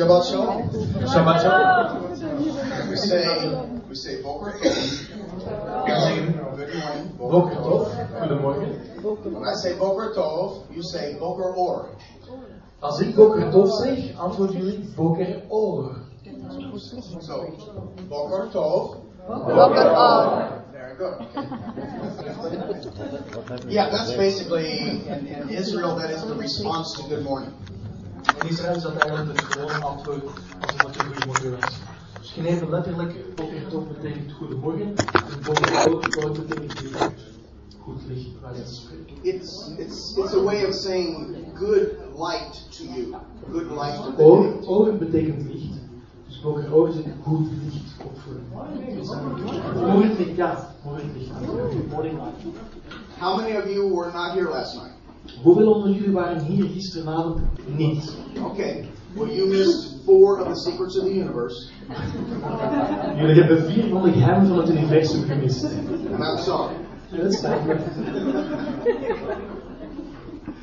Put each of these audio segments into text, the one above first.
Shabbat Shalom. Shabbat shalom. We say, we say Boker Tov. Good morning. Boker Tov, goedemorgen. When I say Boker Tov, you say Boker Or. Als ik Boker Tov zeg, antwoorden jullie Boker Or. So, Boker Tov. Boker Or. Very good. Yeah, that's basically, in, in Israel, that is the response to good morning. In Israël is dat eigenlijk het antwoord als het een goedemorgen was. Dus je neemt letterlijk, Boker Tov betekent goedemorgen, en betekent goed. Goed licht, waar je spreken. It's, it's, it's a way of saying good light to you. Good light to the day. oor betekent licht. Dus Boker Or is een goed licht opvoeren. Morgen licht, ja, morgen licht. Morning light. How many of you were not here last night? Hoeveel onder jullie waren hier gisteravond niet? Okay. Well, you missed four of the secrets of the universe, Jullie hebben vier van de geheimen van het universum gemist. and I'm sorry. Dat spijt me.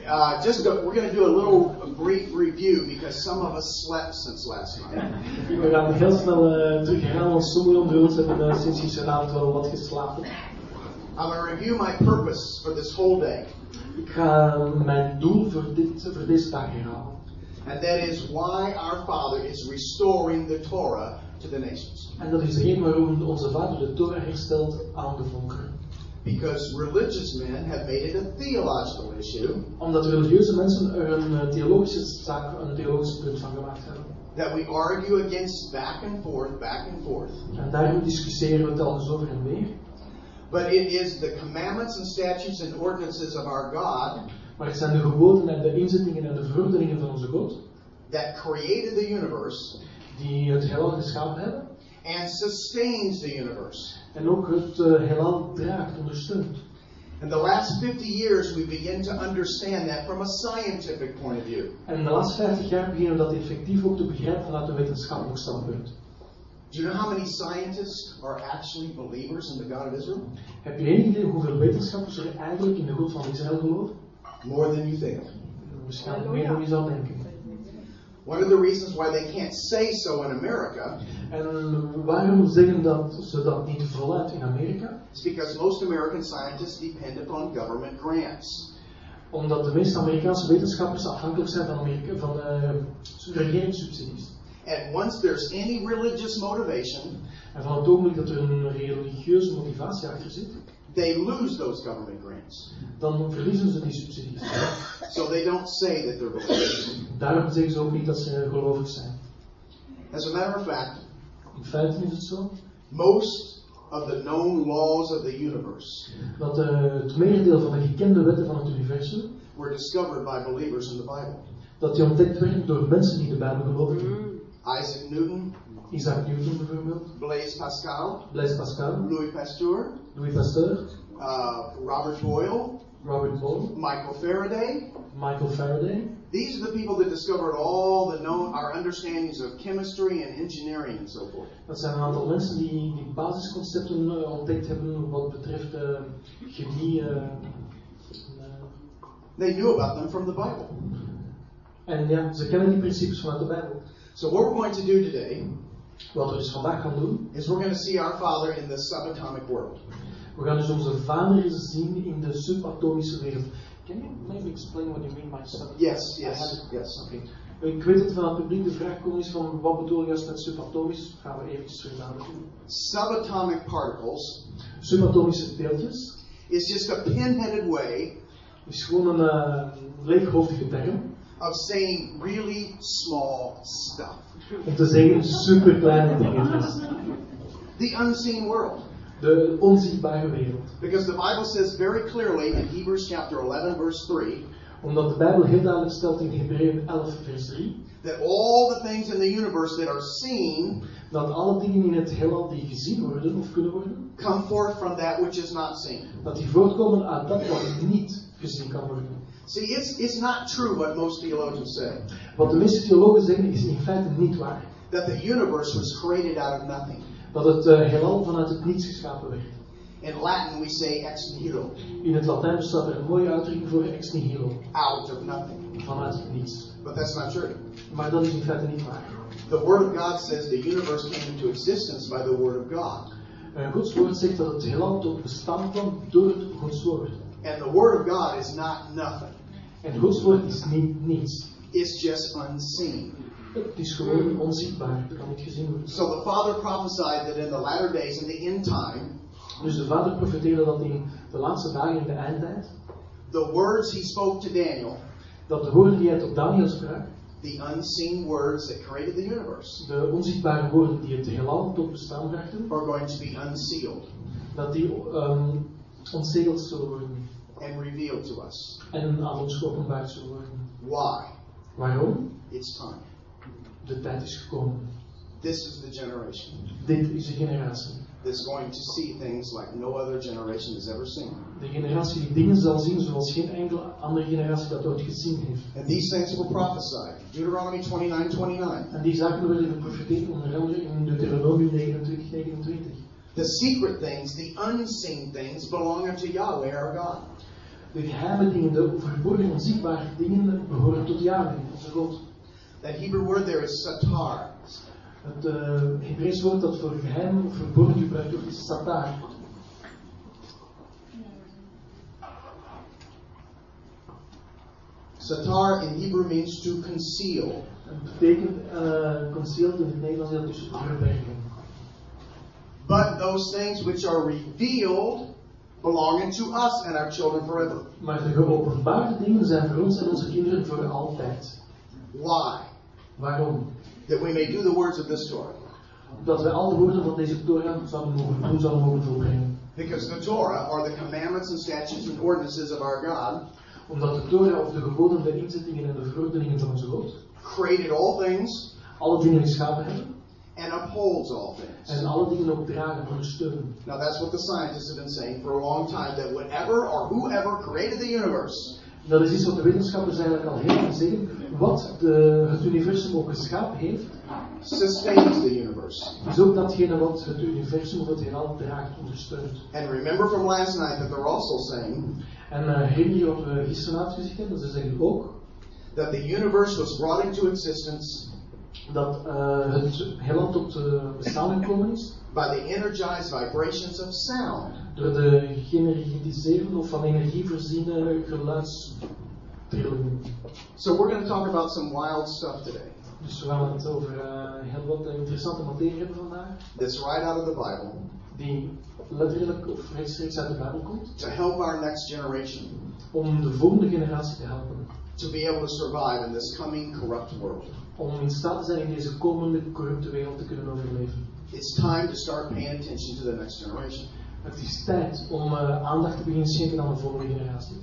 Uh, just go, we're going to do a little brief review because some of us slept since last night. We gaan heel snel uh, terug herhalen, want sommigen onder ons hebben uh, sinds gisteravond wel wat geslapen. I'm going to review my purpose for this whole day, Ik ga mijn doel voor, dit, voor deze dag herhalen. and that is why our Father is restoring the Torah to the nations. En dat is de reden waarom onze vader de Torah herstelt aan de volkeren. Because religious men have made it a theological issue Omdat religieuze mensen er een uh, theologische zaak, een theologisch punt van gemaakt hebben. that we argue against back and forth, back and forth. En daarom discussiëren we het al eens over en weer. But it is the commandments and statutes and ordinances of our God Maar het zijn de geboden en de inzettingen en de verordeningen van onze God that created the universe die het heelal geschapen hebben. and sustains the universe. En ook het uh, heelal draagt, ondersteunt. In the last 50 years, we begin to understand that from a scientific point of view. En de laatste 50 jaar beginnen we dat effectief ook te begrijpen vanuit een wetenschappelijk standpunt. Do you know how many scientists are actually believers in the God of Israel? Heb je enig idee hoeveel wetenschappers er eigenlijk in de God van Israël geloven? More than you think. Waarschijnlijk meer dan je zou denken. One of the reasons why they can't say so in America En waarom zeggen dat ze dat niet voluit in Amerika? is because most American scientists depend upon government grants. Omdat de meeste Amerikaanse wetenschappers afhankelijk zijn van, Amerika, van uh, regeringssubsidies. And once there's any religious motivation, En van het ogenblik dat er een religieuze motivatie achter zit, they lose those government grants. dan verliezen ze die subsidies. So they don't say that they're believers. Daarom zeggen ze ook niet dat ze gelovig zijn. As a matter of fact, In feite is het zo most of the known laws of the universe dat uh, het merendeel van de gekende wetten van het universum, were discovered by believers in the Bible. dat die ontdekt werden door mensen die de Bijbel geloven. Isaac Newton, Isaac Newton bijvoorbeeld, Blaise Pascal, Blaise Pascal, Louis Pasteur, Louis Pasteur, uh, Robert Boyle, Robert Boyle, Michael Faraday. Michael Faraday. These are the people that discovered all the known our understandings of chemistry and engineering and so forth. Dat zijn een aantal mensen die, die basisconcepten uh, ontdekt hebben wat betreft uh, chemie. Uh, They knew about them from the Bible. en ja, ze kennen die principes vanuit de Bijbel. So what we're going to do today Wat we dus vandaag gaan doen, is we're going to see our Father in the subatomic world. we gaan dus onze vader zien in de subatomische wereld. Can you maybe explain what you mean by subatomic? Yes, yes, yes. Oké. Ik weet dat van het publiek de vraag komt is van wat bedoel je juist met subatomisch? Gaan we even terug naar doen. Subatomic particles Subatomische deeltjes is just a pin-headed way is gewoon een uh, leeghoofdige term of saying really small stuff. om te zeggen super kleine dingetjes. The unseen world. De onzichtbare wereld. Because the Bible says very clearly in Hebrews chapter 11 verse 3 Omdat de Bijbel heel duidelijk stelt in Hebreeën 11 vers 3 that all the things in the universe that are seen dat alle dingen in het heelal die gezien worden of kunnen worden, come forth from that which is not seen. dat die voortkomen uit dat wat niet gezien kan worden. See, it's, it's not true what most theologians say Wat de meeste theologen zeggen is in feite niet waar. that the universe was created out of nothing. Dat het uh, heelal vanuit het niets geschapen werd. In Latin, we say ex nihilo, In het Latijn bestaat er een mooie uitdrukking voor ex nihilo. out of nothing. vanuit het niets. But that's not true. Maar dat is in feite niet waar. The Word of God says the universe came into existence by the Word of God. Uh, Gods woord zegt dat het heelal tot bestaan kwam door het Gods woord. And the Word of God is not nothing. En Gods woord is niet niets. It's just unseen. Het is gewoon onzichtbaar. Het kan niet gezien worden. So the Father prophesied that in the latter days, in the end time, Dus de vader profeteerde dat in de laatste dagen in de eindtijd, the words he spoke to Daniel, dat de woorden die hij tot Daniel sprak, the unseen words that created the universe, de onzichtbare woorden die het heelal tot bestaan brachten, are going to be unsealed dat die um, ontzegeld zullen worden and revealed to us. en aan ons geopenbaard zullen worden. Why? Waarom? It's time. De tijd is gekomen. This is the generation Dit is de generatie. that's going to see things like no other generation has ever seen. De generatie die dingen zal zien zoals geen enkele andere generatie dat ooit gezien heeft. And these things were prophesied. Deuteronomy 29 29. En die zaken werden geprofiteerd onder andere in Deuteronomium 29, 29. The secret things, the unseen things, belong unto Yahweh our God. De geheime dingen, de verborgen onzichtbare dingen behoren tot Yahweh, onze God. That Hebrew word there is satar. Het uh, Hebreeuws woord dat voor geheim of verborgen gebruikt wordt is satar. Satar in Hebrew means to conceal. Het betekent uh, concealed in het Nederlands dat dus verbergen. But those things which are revealed belong to us and our children forever. Maar de geopenbaarde dingen zijn voor ons en onze kinderen voor altijd. Why? Waarom? That we may do the words of this Torah. Dat wij al de woorden van deze Torah zouden mogen doen, zouden mogen volbrengen. Because the Torah are the commandments and statutes and ordinances of our God, Omdat de Torah of de geboden, de inzettingen en de verordeningen van onze God created all things alle dingen geschapen hebben and upholds all things. en alle dingen ook dragen, ondersteunen. Now that's what the scientists have been saying for a long time, that whatever or whoever created the universe Dat is iets wat de wetenschappers eigenlijk al heel lang zeggen. Wat de, het universum ook geschapen heeft, sustains the universe. is ook datgene wat het universum of het heelal draagt, ondersteunt. And remember from last night that they're also saying En uh, herinner je wat we gisteravond gezegd hebben? Ze zeggen ook that the universe was brought into existence dat uh, het heelal tot uh, bestaan gekomen is by the energized vibrations of sound. door de geënergetiseerde of van energie voorziene geluidstrillingen. So we're going to talk about some wild stuff today. Dus we gaan het over uh, heel wat interessante materie hebben vandaag, That's right out of the Bible die letterlijk of rechtstreeks uit de Bijbel komt, to help our next generation om de volgende generatie te helpen. to be able to survive in this coming corrupt world. Om in staat te zijn in deze komende corrupte wereld te kunnen overleven. It's time to start paying attention to the next generation. Het is tijd om uh, aandacht te beginnen schenken aan de volgende generatie.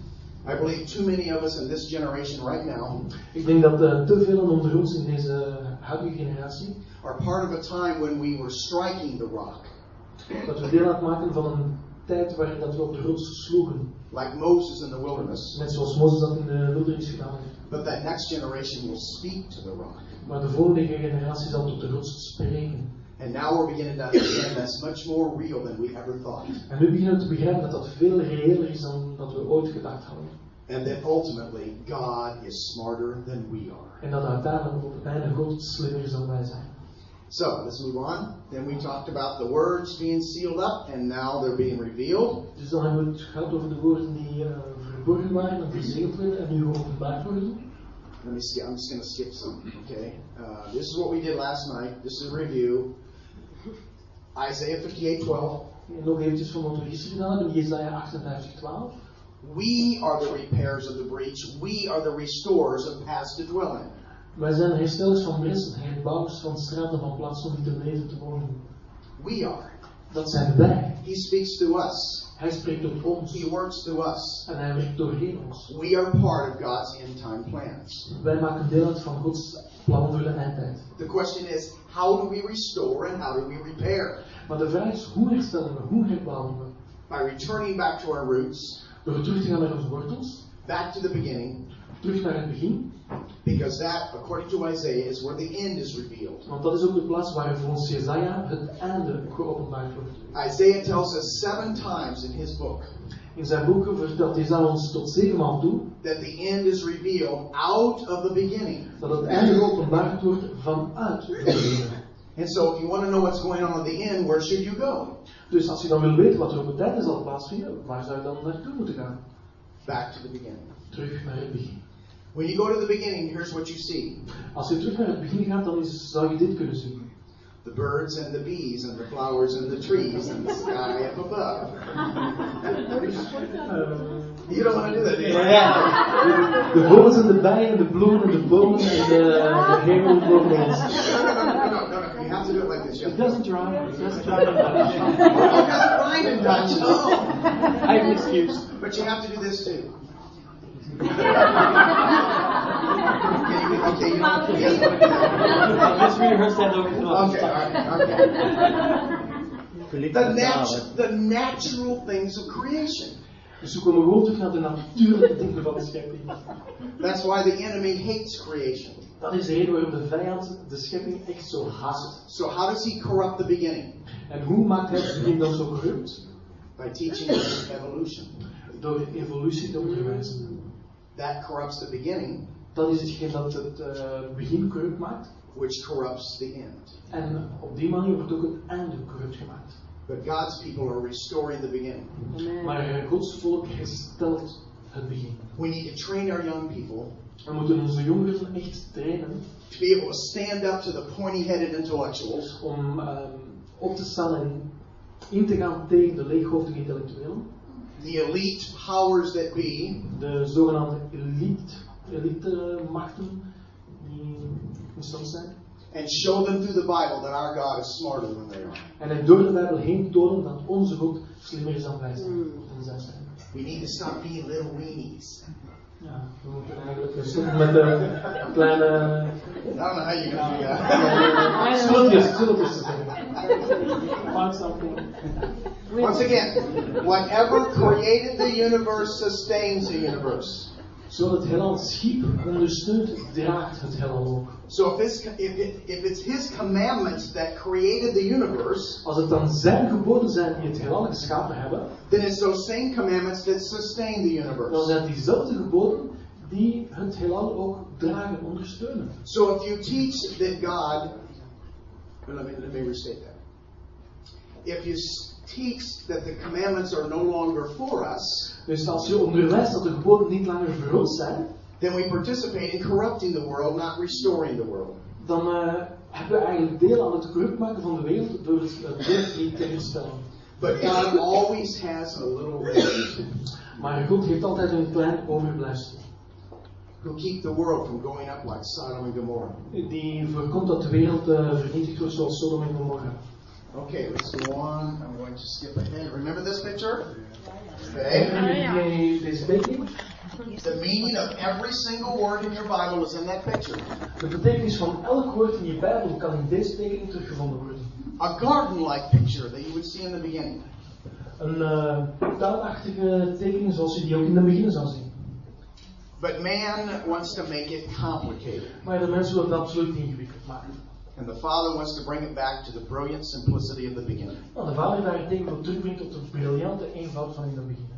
I believe too many of us in this generation right now Ik denk dat uh, te velen onder ons in deze huidige generatie, are part of a time when we were striking the rock, dat we deel uitmaken van een tijd waarin dat we op de rots sloegen. like Moses in the wilderness. Net zoals Mozes dat in de wildernis gedaan heeft. But that next generation will speak to the rock. Maar de volgende generatie zal tot de rots spreken. And now we're beginning to understand that's much more real than we ever thought. En nu beginnen we te begrijpen dat dat veel reëler is dan dat we ooit gedacht hadden. And that ultimately, God is smarter than we are. En dat uiteindelijk op het einde God slimmer is dan wij zijn. So, let's move on. Then we talked about the words being sealed up, and now they're being revealed. Dus dan hebben we het gehad over de woorden die uh, verborgen waren en verzegeld werden en nu geopenbaard worden. Let me see. I'm just going to skip some. Okay. Uh, this is what we did last night. This is a review. Isaiah 58 12. En nog eventjes van wat we gisteren gedaan hebben, Jesaja 58, 12. We are the repairs of the breach. We are the restorers of paths to dwell in. Wij zijn herstellers van bres, herbouwers van straten van plaatsen om te leven te wonen. We are. Dat zijn wij. He speaks to us. Hij spreekt tot ons He works through us. en hij werkt doorheen ons. We are part of God's end time plans. Wij maken deel uit van Gods plan voor de eindtijd. The question is, how do we restore and how do we repair? Maar de vraag is, hoe herstellen we, hoe herbouwen we? By returning back to our roots, Door terug te gaan naar onze wortels, back to the beginning, terug naar het begin. Because that, according to Isaiah, is where the end is revealed. Want dat is ook de plaats waar volgens Jezaja het einde geopenbaard wordt. Isaiah tells us seven times in his book In zijn boeken vertelt hij aan ons tot zevenmaal toe that the end is revealed out of the beginning. dat het einde geopenbaard wordt vanuit het begin. And so if you want to know what's going on at the end, where should you go? Dus als je dan wil weten wat er op het einde zal plaatsvinden, waar zou je dan naartoe moeten gaan? Back to the beginning. Terug naar het begin. When you go to the beginning, here's what you see. Als je terug naar het begin gaat, dan is, zou je dit kunnen zien. The birds and the bees and the flowers and the trees and the sky up above. Euh, you don't want to do that, do you? De vogels en de bijen, en de bloemen en de bomen en de, de hemel boven ons. No, no, no, no, no, no, no. You have to do it like this. It doesn't rhyme. It doesn't rhyme in Dutch. It doesn't rhyme in Dutch. Oh. I have an excuse. But you have to do this too. Okay, you, okay, you don't you guys want to do that. Just rehearse that over the Okay, all right, okay. The, nat- the natural things of creation. We komen gewoon terug naar de natuurlijke dingen van de schepping. That's why the enemy hates creation. Dat is de reden waarom de vijand de schepping echt zo haat. So how does he corrupt the beginning? En hoe maakt hij het begin dan zo corrupt? By teaching us evolution. Door evolutie te onderwijzen. That corrupts the beginning, Dat is hetgeen dat het eh, begin corrupt maakt. which corrupts the end. En op die manier wordt ook het einde corrupt gemaakt. But God's people are restoring the beginning. Maar eh, Gods volk herstelt het begin. We need to train our young people We moeten onze jongeren echt trainen to be able to stand up to the pointy-headed intellectuals om ehm, op te staan en in te gaan tegen de leeghoofdige intellectuelen. The elite powers that be, De zogenaamde elite, elite machten die in stand zijn. and show them through the Bible that our God is smarter than they are. En hen door de Bijbel heen tonen dat onze God slimmer is dan wij zijn. Dan zijn. We need to stop being little weenies. Ja, we moeten eigenlijk stoppen met de kleine how you're going to do that. schultjes, schultjes te zeggen. Find something. Once again, whatever created the universe sustains the universe. Zo het heelal schiep ondersteunt, draagt het heelal ook. So if it's, if, it, if it's His commandments that created the universe, Als het dan zijn geboden zijn die het heelal geschapen hebben, then it's those same commandments that sustain the universe. dan universe. zijn het diezelfde geboden die het heelal ook dragen, ondersteunen. So if you teach that God, well, let me, let me restate that. If you teach that the commandments are no longer for us, Dus als je onderwijst dat de geboden niet langer voor ons zijn, then we participate in corrupting the world, not restoring the world. dan eh, hebben we eigenlijk deel aan het corrupt maken van de wereld door het beeld niet te herstellen. But God always has a little remnant Maar God heeft altijd een klein overblijfsel. Who keep the world from going up like Sodom and Gomorrah. Die voorkomt dat de wereld eh, vernietigd wordt zoals Sodom en Gomorra. Okay, let's go on. I'm going to skip ahead. Remember this picture? Okay. Tekening? The meaning of every single word in your Bible is in that picture. De betekenis van elk woord in je Bijbel kan in deze tekening teruggevonden worden. A garden-like picture that you would see in the beginning. Een uh, tuinachtige tekening zoals je die ook in het begin zou zien. But man wants to make it complicated. Maar de mensen willen het absoluut ingewikkeld maken. And the Father wants to bring it back to the brilliant simplicity of the beginning. Nou, de vader daarentegen wil terugbrengen tot de briljante eenvoud van in het begin.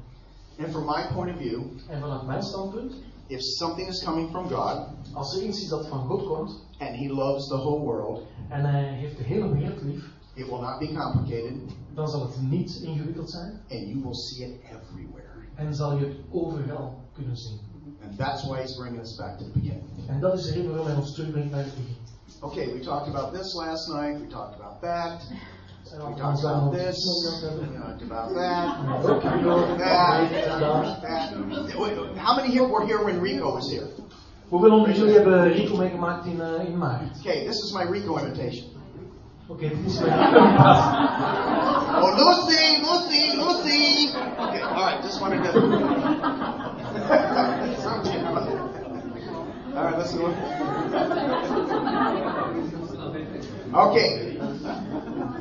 And from my point of view, En vanuit mijn standpunt, if something is coming from God als er iets is dat van God komt and He loves the whole world, en hij heeft de hele wereld lief, it will not be complicated dan zal het niet ingewikkeld zijn and you will see it everywhere. en zal je het overal kunnen zien. And that's why He's bringing us back to the beginning. En dat is de reden waarom hij ons terugbrengt naar het begin. Okay, we talked about this last night, we talked about that, we talked about this, we talked about that. ook hier, That, that. How many here were here when Rico was here? Hoeveel onder jullie hebben Rico meegemaakt in, uh, in maart? Okay, this is my Rico imitation. Okay, dit is mijn Rico. Oh, Lucy, Lucy, Lucy. Okay, all right, just wanted to. all right, let's go. Okay,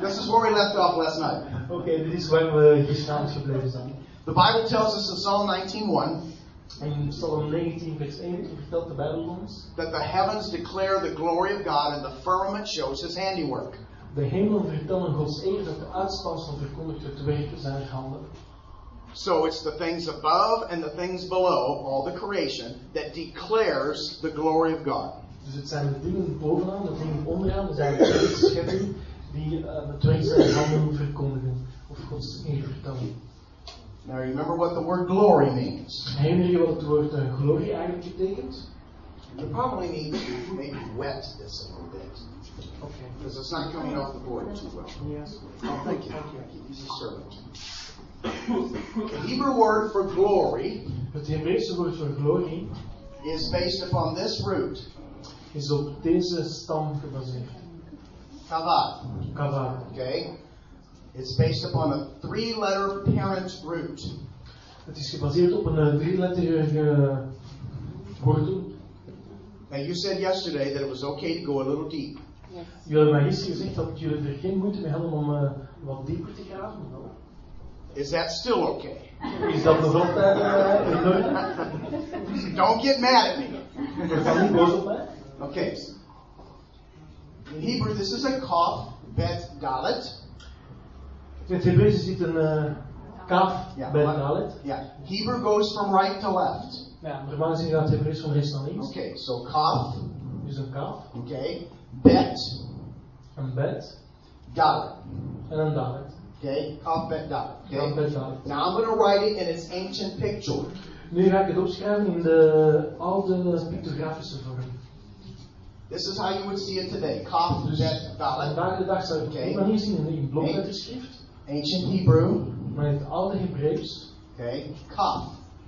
this is where we left off last night. Oké, dit is waar we gisteravond gebleven zijn. The Bible tells us in Psalm 19:1 In Psalm 19, vers 1 vertelt de Bijbel ons: that the heavens declare the glory of God and the firmament shows His handiwork. De hemelen vertellen Gods eer dat de uitspansel verkondigt het werk zijn handen. So it's the things above and the things below, all the creation, that declares the glory of God. Dus het zijn de dingen bovenaan, de dingen onderaan, dus eigenlijk de schepping die uh, het werk zijn handen verkondigen. Of Gods eer vertellen. Now remember what the word glory means. Herinner je wat het woord uh, glorie eigenlijk betekent? You probably need to maybe wet this a little bit. Oké. Because it's not coming off the board too well. Yes. Oh, thank you. Thank you. Use the servant. The Hebrew word for glory Het Hebreeuwse woord voor glorie is based upon this root, is op deze stam gebaseerd. kavad. Kavod. Okay? It's based upon a three letter parent root. Het is gebaseerd op een uh, drieletterige wortel. Now, you said yesterday that it was okay to go a little deep. Jullie hebben mij gisteren gezegd dat jullie er geen moeite mee hadden om uh, wat dieper te graven. Is that still okay? Is dat nog altijd uh, in orde? Don't get mad at me. Word dan niet boos op mij. Okay. In Hebrew, this is a kaf bet dalet. In het Hebreeuws zit een uh, kaaf Ja, bij dalet. Yeah. Hebrew goes from right to left. Ja, normaal gezien gaat het Hebreeuws van rechts naar links. Okay, so kaf, Dus een kaf. okay, bet een bet. dalet. en een dalet. Okay, kaf bet dalet. Okay. bet, dalet. Now I'm going to write it in its ancient picture. Nu ga ik het opschrijven in de oude pictografische vorm. This is how you would see it today. Kaf bet dalet. vandaag de dag zou je die Oké. manier zien in, in blokletterschrift. Ancient Hebrew. Maar in het oude Hebreeuws Okay, kaf.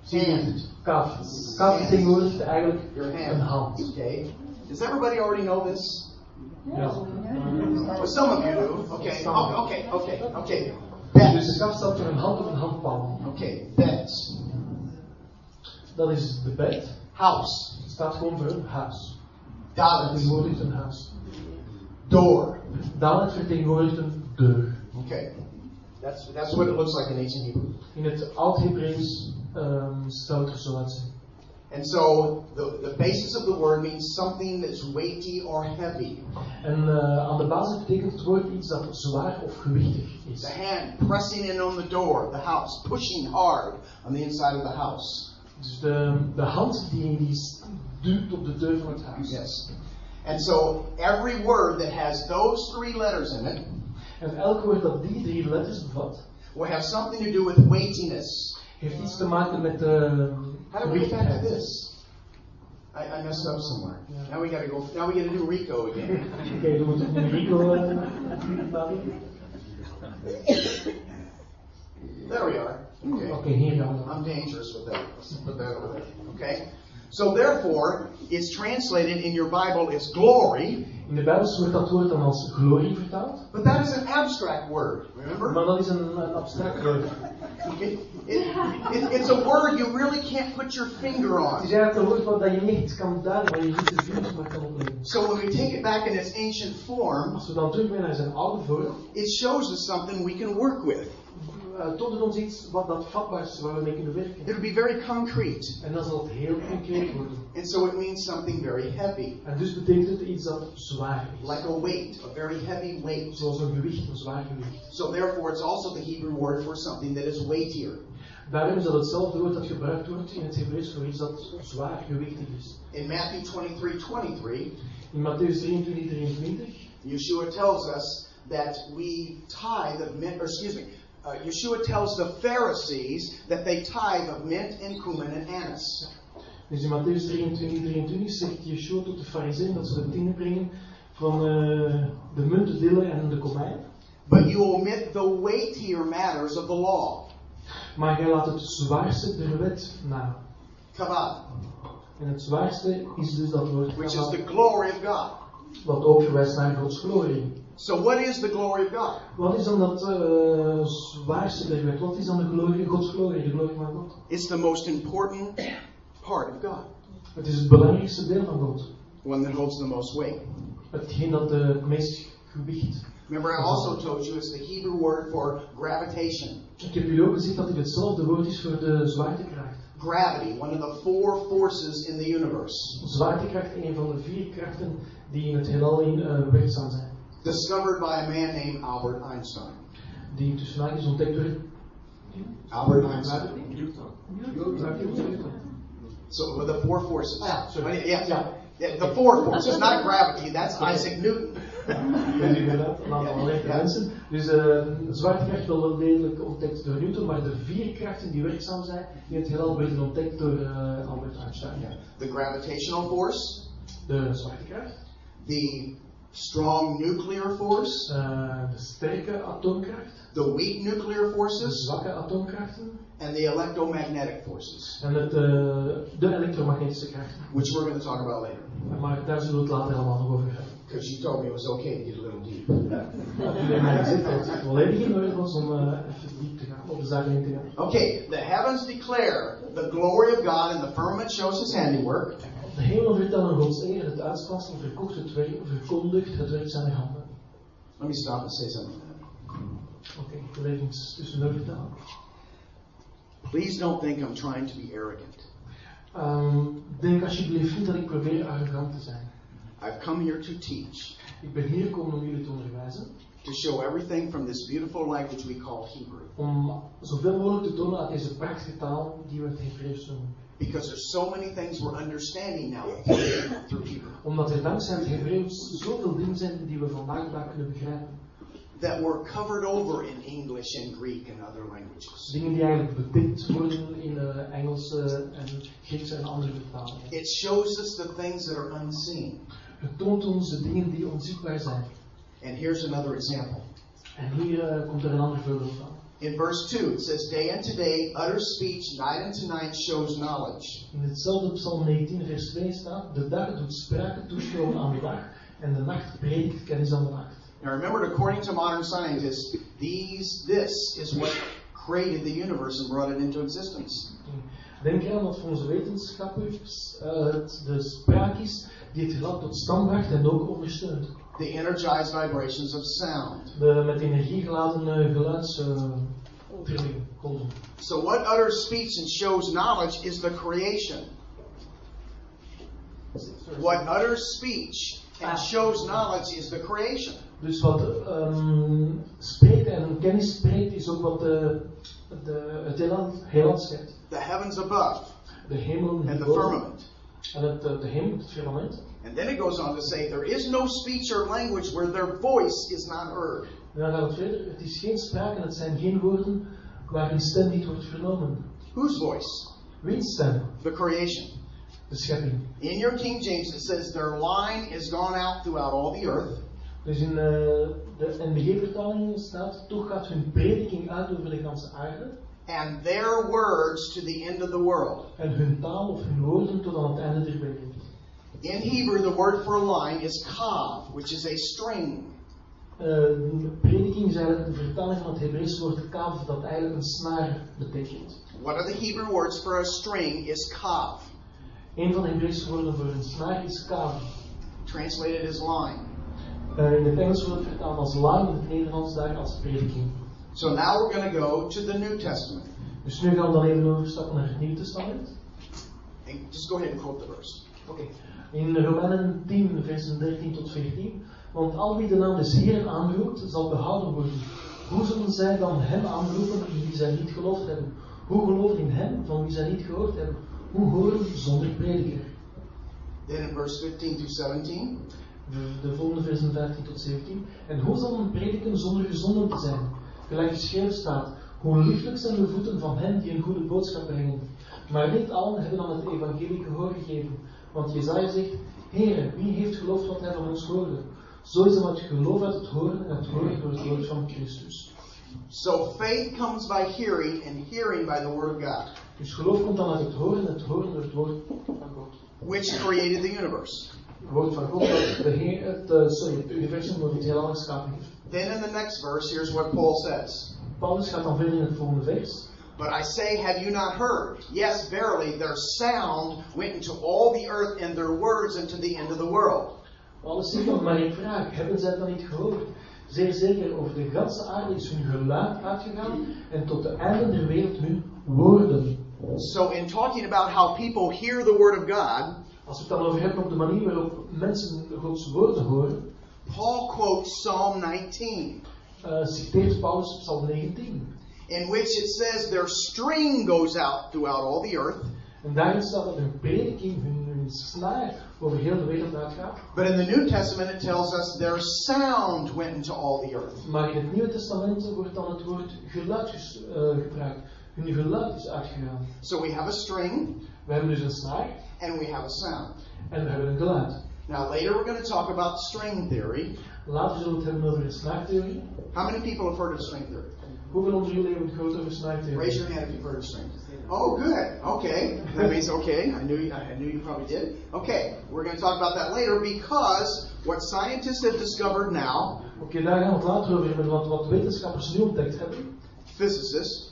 Hand. het kaaf. Kaaf vertegenwoordigt eigenlijk Your een hand. hand. Okay. Does everybody already know this? Ja. Well, some of you do. Okay. Oh, okay. Okay. Okay. Dus de Bet. kaaf staat voor een hand of een handpalm. Okay. Bet. Dat is de bet. House. Het staat gewoon voor een huis. Dat Dalet. vertegenwoordigt een huis. Door. Dalet vertegenwoordigt een deur. Okay. That's that's what it looks like in ancient Hebrew. In het oud-Hebreeuws ehm zou het er zo uitzien. And so the, the basis of the word means something that's weighty or heavy. En eh, aan de basis betekent het woord iets dat zwaar of gewichtig is. The hand pressing in on the door of the house, pushing hard on the inside of the house. Dus de, de hand die, die duwt op de deur van het huis. Yes. And so every word that has those three letters in it En elk woord dat die drie letters bevat, will have something to do with weightiness. heeft iets te maken met de How do we get back to this? I, I messed up somewhere. Yeah. Now we gotta go. Now we gotta do Rico again. Oké, dan moet ik nu Rico eh, there we are. Okay. Oké, hier gaan we. I'm dangerous with that. Let's put that over there. Okay. So therefore, it's translated in your Bible as glory, In de Bijbel wordt dat woord dan als glorie vertaald. but that is an abstract word. Remember? Maar dat is een, een abstract woord. It, it, it, it's a word you really can't put your finger Het on. is eigenlijk een woord dat je niet kan duiden, maar je niet de maar kan opleggen. So when we take it back in its ancient form, Als we dan terug gaan naar zijn oude vorm, it shows us something we can work with. Uh, toont het ons iets wat dat vatbaar is, waar we mee kunnen werken. It'll be very concrete. En dan zal het heel concreet worden. And so it means something very heavy, En dus betekent het iets dat zwaar is. like a weight, a very heavy weight. Zoals een gewicht, een zwaar gewicht. So therefore, it's also the Hebrew word for something that is weightier. Daarom is dat hetzelfde woord dat gebruikt wordt in het Hebreeuws voor iets dat zwaar gewichtig is. In Matthew 23 23, In Matthäus 23, 23 Yeshua tells us that we of mint, or excuse me, uh, Yeshua tells the Pharisees that they tithe of mint and cumin and anise. Dus in Mattheüs 23, 23 zegt Yeshua tot de fariseeën dat ze de tienen brengen van eh, de munt, de en de komijn. But you omit the weightier matters of the law. Maar jij laat het zwaarste der wet na. Kavod, En het zwaarste is dus dat woord which is kabbalah, the glory of God. wat ook verwijst naar Gods glorie. So what is the glory of God? Wat is dan dat eh, zwaarste der wet? Wat is dan de glorie, Gods glorie, de glorie van God? It's the most important part of God, Het is het belangrijkste deel van God. one that holds the most weight. Hetgeen dat de het meest gewicht. Remember, I also told you it's the Hebrew word for gravitation. Ik heb jullie ook gezegd dat dit hetzelfde woord is voor de zwaartekracht. Gravity, one of the four forces in the universe, Zwaartekracht, een van de vier krachten die in het heelal in eh, werkzaam zijn. Discovered by a man named Albert Einstein. Die tussen haakjes ontdekt werd Albert Einstein. Newton. So with the four forces. Ah, yeah. Yeah. Yeah. Yeah, the four forces, not gravity. That's Isaac Newton. Dus inderdaad, een aantal Ja. mensen. Dus uh, zwaartekracht wel wel degelijk ontdekt door Newton, maar de vier krachten die werkzaam zijn in het heelal werden ontdekt door uh, Albert Einstein. The gravitational force, De zwaartekracht, the strong nuclear force, uh, de sterke atoomkracht, the weak nuclear de forces, zwakke atoomkrachten and the electromagnetic forces, en het, uh, de elektromagnetische krachten. which we're going to talk about later. Maar daar zullen we het later allemaal nog over hebben. Because you told me it was okay to get a little deep. Jullie hebben mij gezegd dat het volledig in orde was om even diep te gaan, op de zaken in te gaan. Okay, the heavens declare the glory of God, and the firmament shows his handiwork. De hemel vertellen Gods eer het uitspansel verkocht het werk, verkondigt het werk zijn handen. Let me stop and say something. Oké, ik even iets tussendoor vertellen. Please don't think I'm trying to be arrogant. Um, denk alsjeblieft niet dat ik probeer arrogant te zijn. I've come here to teach, Ik ben hier gekomen om jullie te onderwijzen, to show everything from this beautiful language we call Hebrew. om zoveel mogelijk te tonen uit deze prachtige taal die we het Hebreeuws noemen. Because there's so many things we're understanding now through Hebrew Omdat er dankzij het Hebreeuws zoveel dingen zijn die we vandaag dag kunnen begrijpen. that were covered over in English and Greek and other languages. Dingen die eigenlijk bedekt worden in uh, Engelse en Griekse en andere vertalingen. It shows us the things that are unseen. Het toont ons de dingen die onzichtbaar zijn. And here's another example. En hier uh, komt er een ander voorbeeld van. In verse 2, it says, Day unto day, utter speech, night unto night shows knowledge. In hetzelfde Psalm 19, vers 2 staat: De dag doet sprake toestromen aan de dag, en de nacht predikt kennis aan de nacht. Now remember, according to modern scientists, these, this is what created the universe and brought it into existence. Denk eraan dat voor onze wetenschappers uh, het de spraak is die het geluid tot stand bracht en ook ondersteunt. The energized vibrations of sound. De met energie geladen geluidstrilling, golven. So, what utters speech and shows knowledge is the creation. What utters speech and shows knowledge is the creation. Dus wat um, spreekt en kennis spreekt, is ook wat de, de, het heelal, heelal schept. The heavens above De hemel and the firmament. en het, de, de hemel, het firmament. And then it goes on to say, There is no speech or language where their voice is not heard. En dan gaat het verder. Het is geen spraak en het zijn geen woorden waar een stem niet wordt vernomen. Whose voice? Wiens stem? The creation. De schepping. In your King James, it says, Their line is gone out throughout all the earth. Dus in uh, de NBG-vertaling staat, toch gaat hun prediking uit over de ganse aarde. And their words to the end of the world. En hun taal of hun woorden tot aan het einde der wereld. In Hebrew, the word for a line is kav, which is a string. Uh, prediking is eigenlijk de vertaling van het Hebreeuwse woord kav, dat eigenlijk een snaar betekent. One of the Hebrew words for a string is kav, Een van de Hebreeuwse woorden voor een snaar is kav. translated as line. Uh, in het Engels wordt het vertaald als line, in het Nederlands daar als prediking. So now we're going to go to the New Testament. Dus nu gaan we dan even overstappen naar het Nieuwe Testament. And just go ahead and quote the verse. Oké. In Romeinen 10, versen 13 tot 14. Want al wie de naam des Heeren aanroept, zal behouden worden. Hoe zullen zij dan hem aanroepen in wie zij niet geloofd hebben? Hoe geloven in hem van wie zij niet gehoord hebben? Hoe horen zonder prediker? Then in verse 15 to 17, De, de volgende versen 15 tot 17. En hoe zal een prediken zonder gezonden te zijn? Gelijk geschreven staat, hoe lieflijk zijn de voeten van hen die een goede boodschap brengen. Maar niet allen hebben dan het evangelie gehoor gegeven. Want Jezaja zegt, Heere, wie heeft geloofd wat hij van ons hoorde? Zo is dan het geloof uit het horen en het horen door het woord van Christus. so faith comes by hearing, and hearing by the word of God, Dus geloof komt dan uit het horen en het horen door het woord van God. which created the universe. Het woord van God dat de Heer, het, uh, sorry, het universum door het heelal geschapen heeft. Then in the next verse, here's what Paul says. Paulus gaat dan verder in het volgende vers. But I say, have you not heard? Yes, verily, their sound went into all the earth, and their words into the end of the world. Zegt dan, maar ik vraag, hebben zij dan niet gehoord? Zeer zeker, over de ganse aarde is hun geluid uitgegaan en tot de einde der wereld hun woorden. So, in talking about how people hear the word of God, Als we het dan over hebben op de manier waarop mensen Gods woorden horen, Paul quotes Psalm 19. uh, citeert Paulus Psalm 19. In which it says their string goes out throughout all the earth. En daarin staat dat hun prediking, hun, snaar, over heel de wereld uitgaat. But in the New Testament, it tells us their sound went into all the earth. Maar in het Nieuwe Testament wordt dan het woord geluid eh, gebruikt. Hun geluid is uitgegaan. So we have a string We hebben dus een snaar and we have a sound. en we hebben een geluid. Now, later we're going to talk about string theory. Later zullen we het hebben over de snaartheorie. How many people have heard of string theory? Hoeveel onder jullie hebben het over snaartheorie? Raise your hand if you've heard of string. Oh, good. Okay. That means okay. I knew I knew you probably did. Okay. We're going to talk about that later because what scientists have discovered now, Oké, daar gaan we het later over hebben, want wat wetenschappers nu ontdekt hebben, physicists,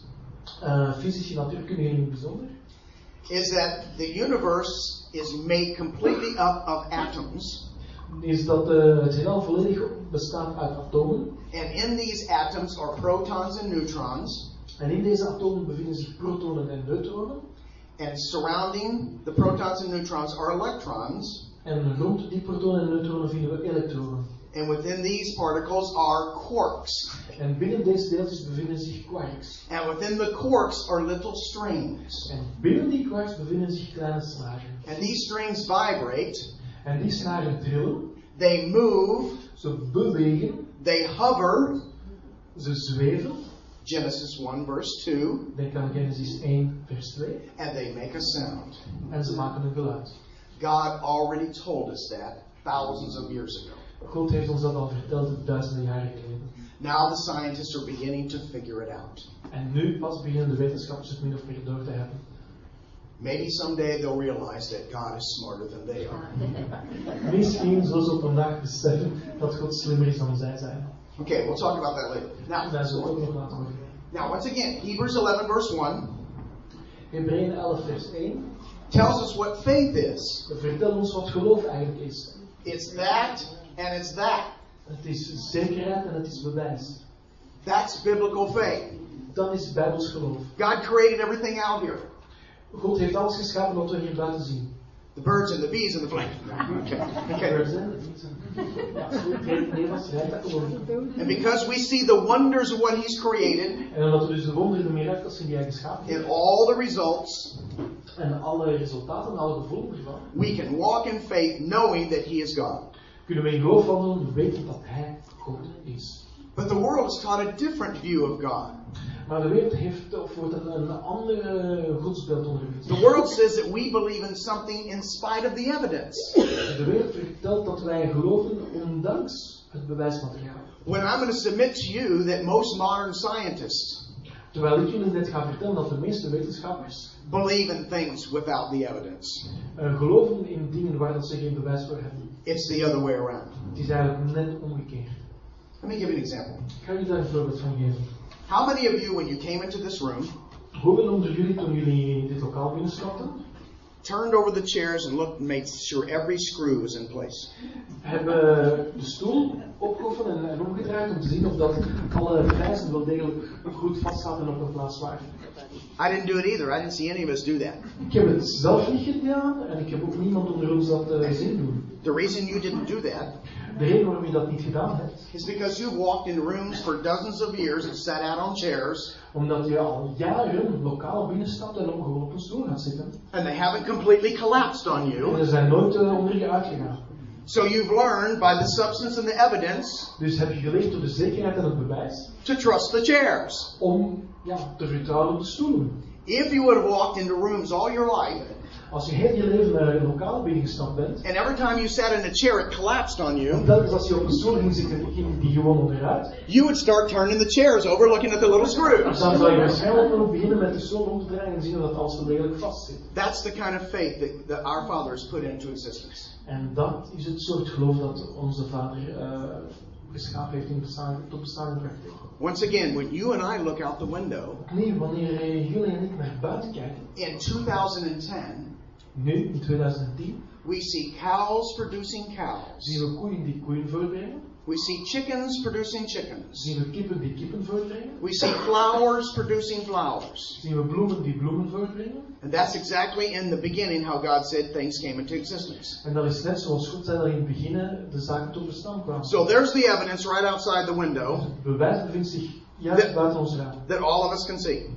eh fysici natuurkundigen in het bijzonder, is that the universe is made completely up of atoms, is dat eh, het heelal volledig bestaat uit atomen. and in these atoms are protons and neutrons, En in deze atomen bevinden zich protonen en neutronen. and surrounding the protons and neutrons are electrons, En rond die protonen en neutronen vinden we elektronen. and within these particles are quarks, En binnen deze deeltjes bevinden zich quarks. and within the quarks are little strings, En binnen die quarks bevinden zich kleine snaren. and these strings vibrate, En die snaren trillen, they move, ze bewegen, they hover. ze zweven. Genesis 1 verse 2, Denk aan Genesis 1, vers 2. and they make a sound. En ze maken een geluid. God already told us that thousands of years ago. God heeft ons dat al verteld duizenden jaren geleden. Now the scientists are beginning to figure it out. En nu pas beginnen de wetenschappers het min of meer door te hebben. Maybe someday they'll realize that God is smarter than they are. Misschien zullen ze dag beseffen dat God slimmer is dan zij zijn. Okay, we'll talk about that later. Daar Now, zullen we ook nog laten horen. now once again, Hebrews 11 verse 1 Hebreeën 11 vers 1 tells us what faith is. vertelt ons wat geloof eigenlijk is. It's that and it's that. Het is zekerheid en het is bewijs. That's biblical faith. Dat is Bijbels geloof. God created everything out here. God heeft alles geschapen wat we hier buiten zien. The birds and the bees and the flames. Okay. okay. Zijn het niet. Ja, goed, nee, nee, was rijdt dat gewoon. And because we see the wonders of what He's created En omdat we dus de wonderen en de mirakels zien die hij geschapen heeft, in all the results, en alle resultaten, alle gevolgen ervan, we can walk in faith knowing that He is God. kunnen we in geloof wandelen, weten dat hij God is. But the world is taught a different view of God. Maar de wereld heeft of wordt een, een andere godsbeeld onderricht. The world says that we believe in something in spite of the evidence. De wereld vertelt dat wij geloven ondanks het bewijsmateriaal. When I'm going to submit to you that most modern scientists Terwijl ik jullie net ga vertellen dat de meeste wetenschappers believe in things without the evidence, eh, geloven in dingen waar dat ze geen bewijs voor hebben. it's the other way around. Het is eigenlijk net omgekeerd. Let me give you an example. Ik ga jullie daar een voorbeeld van geven. How many of you, when you came into this room, Hoeveel onder jullie toen jullie in dit lokaal binnenstapten, turned over the chairs and looked and made sure every screw was in place? hebben de stoel opgehoven en, en omgedraaid om te zien of dat alle prijzen wel degelijk goed vast zaten op hun plaats waren. I didn't do it either. I didn't see any of us do that. Ik heb het zelf niet gedaan en ik heb ook niemand onder ons dat eh, zien doen. The reason you didn't do that De reden waarom je dat niet gedaan hebt, is because you've walked in rooms for dozens of years and sat out on chairs, omdat je al jaren lokaal binnenstapt en op gewoon stoel gaat zitten. and they haven't completely collapsed on En you. ze zijn nooit eh, onder je uitgegaan. So you've learned by the substance and the evidence Dus heb je geleerd door de zekerheid en het bewijs to trust the chairs. om ja, te vertrouwen op de stoelen. If you would have walked into rooms all your life, Als je heel je leven een lokaal binnengestapt bent, and every time you sat in a chair it collapsed on en you, telkens als je op een stoel ging zitten, ging die gewoon onderuit. you would start turning the chairs over, looking at the little screws. Dan zou je waarschijnlijk nog beginnen met de stoel om te draaien en zien dat alles wel degelijk vast zit. That's the kind of faith that, that our Father has put into existence. En dat is het soort geloof dat onze vader eh geschapen heeft bestaan, tot bestaan en praktijk. Once again, when you and I look out the window Opnieuw, wanneer eh, jullie en ik naar buiten kijken, in 2010, nu in 2010, we see cows producing cows. zien we koeien die koeien voortbrengen, We see chickens producing chickens. zien we kippen die kippen voortbrengen, We see flowers producing flowers. zien we bloemen die bloemen voortbrengen. And that's exactly in the beginning how God said things came into existence. En dat is net zoals God zei dat in het begin de zaken tot bestaan kwamen. So there's the evidence right outside the window. Het bewijs bevindt zich juist that, buiten ons raam. that all of us can see.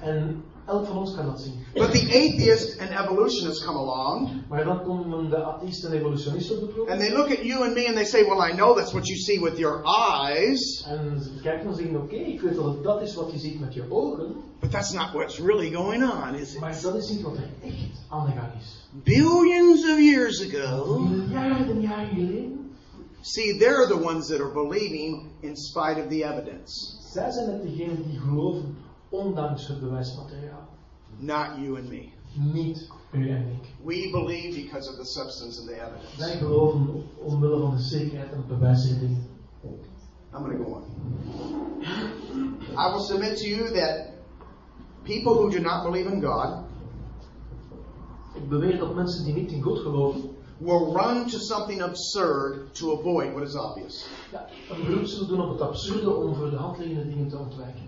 En elk van ons kan dat zien. But the atheist and evolutionists come along Maar dan komen de atheïsten en evolutionisten op de proef. and they look at you and me and they say, Well, I know that's what you see with your eyes, En ze kijken en zeggen, oké, ik weet dat dat is wat je ziet met je ogen, but that's not what's really going on, is it? maar dat is niet wat er echt aan de gang is. Billions of years ago, Miljarden jaren geleden, see, they're the ones that are believing in spite of the evidence, zij zijn het degenen die geloven, ondanks het bewijsmateriaal. not you and me. Niet u en ik. We believe because of the substance of the evidence. Wij geloven omwille van de zekerheid en het bewijs der dingen. I'm going to go on. I will submit to you that people who do not believe in God Ik beweer dat mensen die niet in God geloven, will run to something absurd to avoid what is obvious. ja, een beroep zullen doen op het absurde om voor de hand liggende dingen te ontwijken.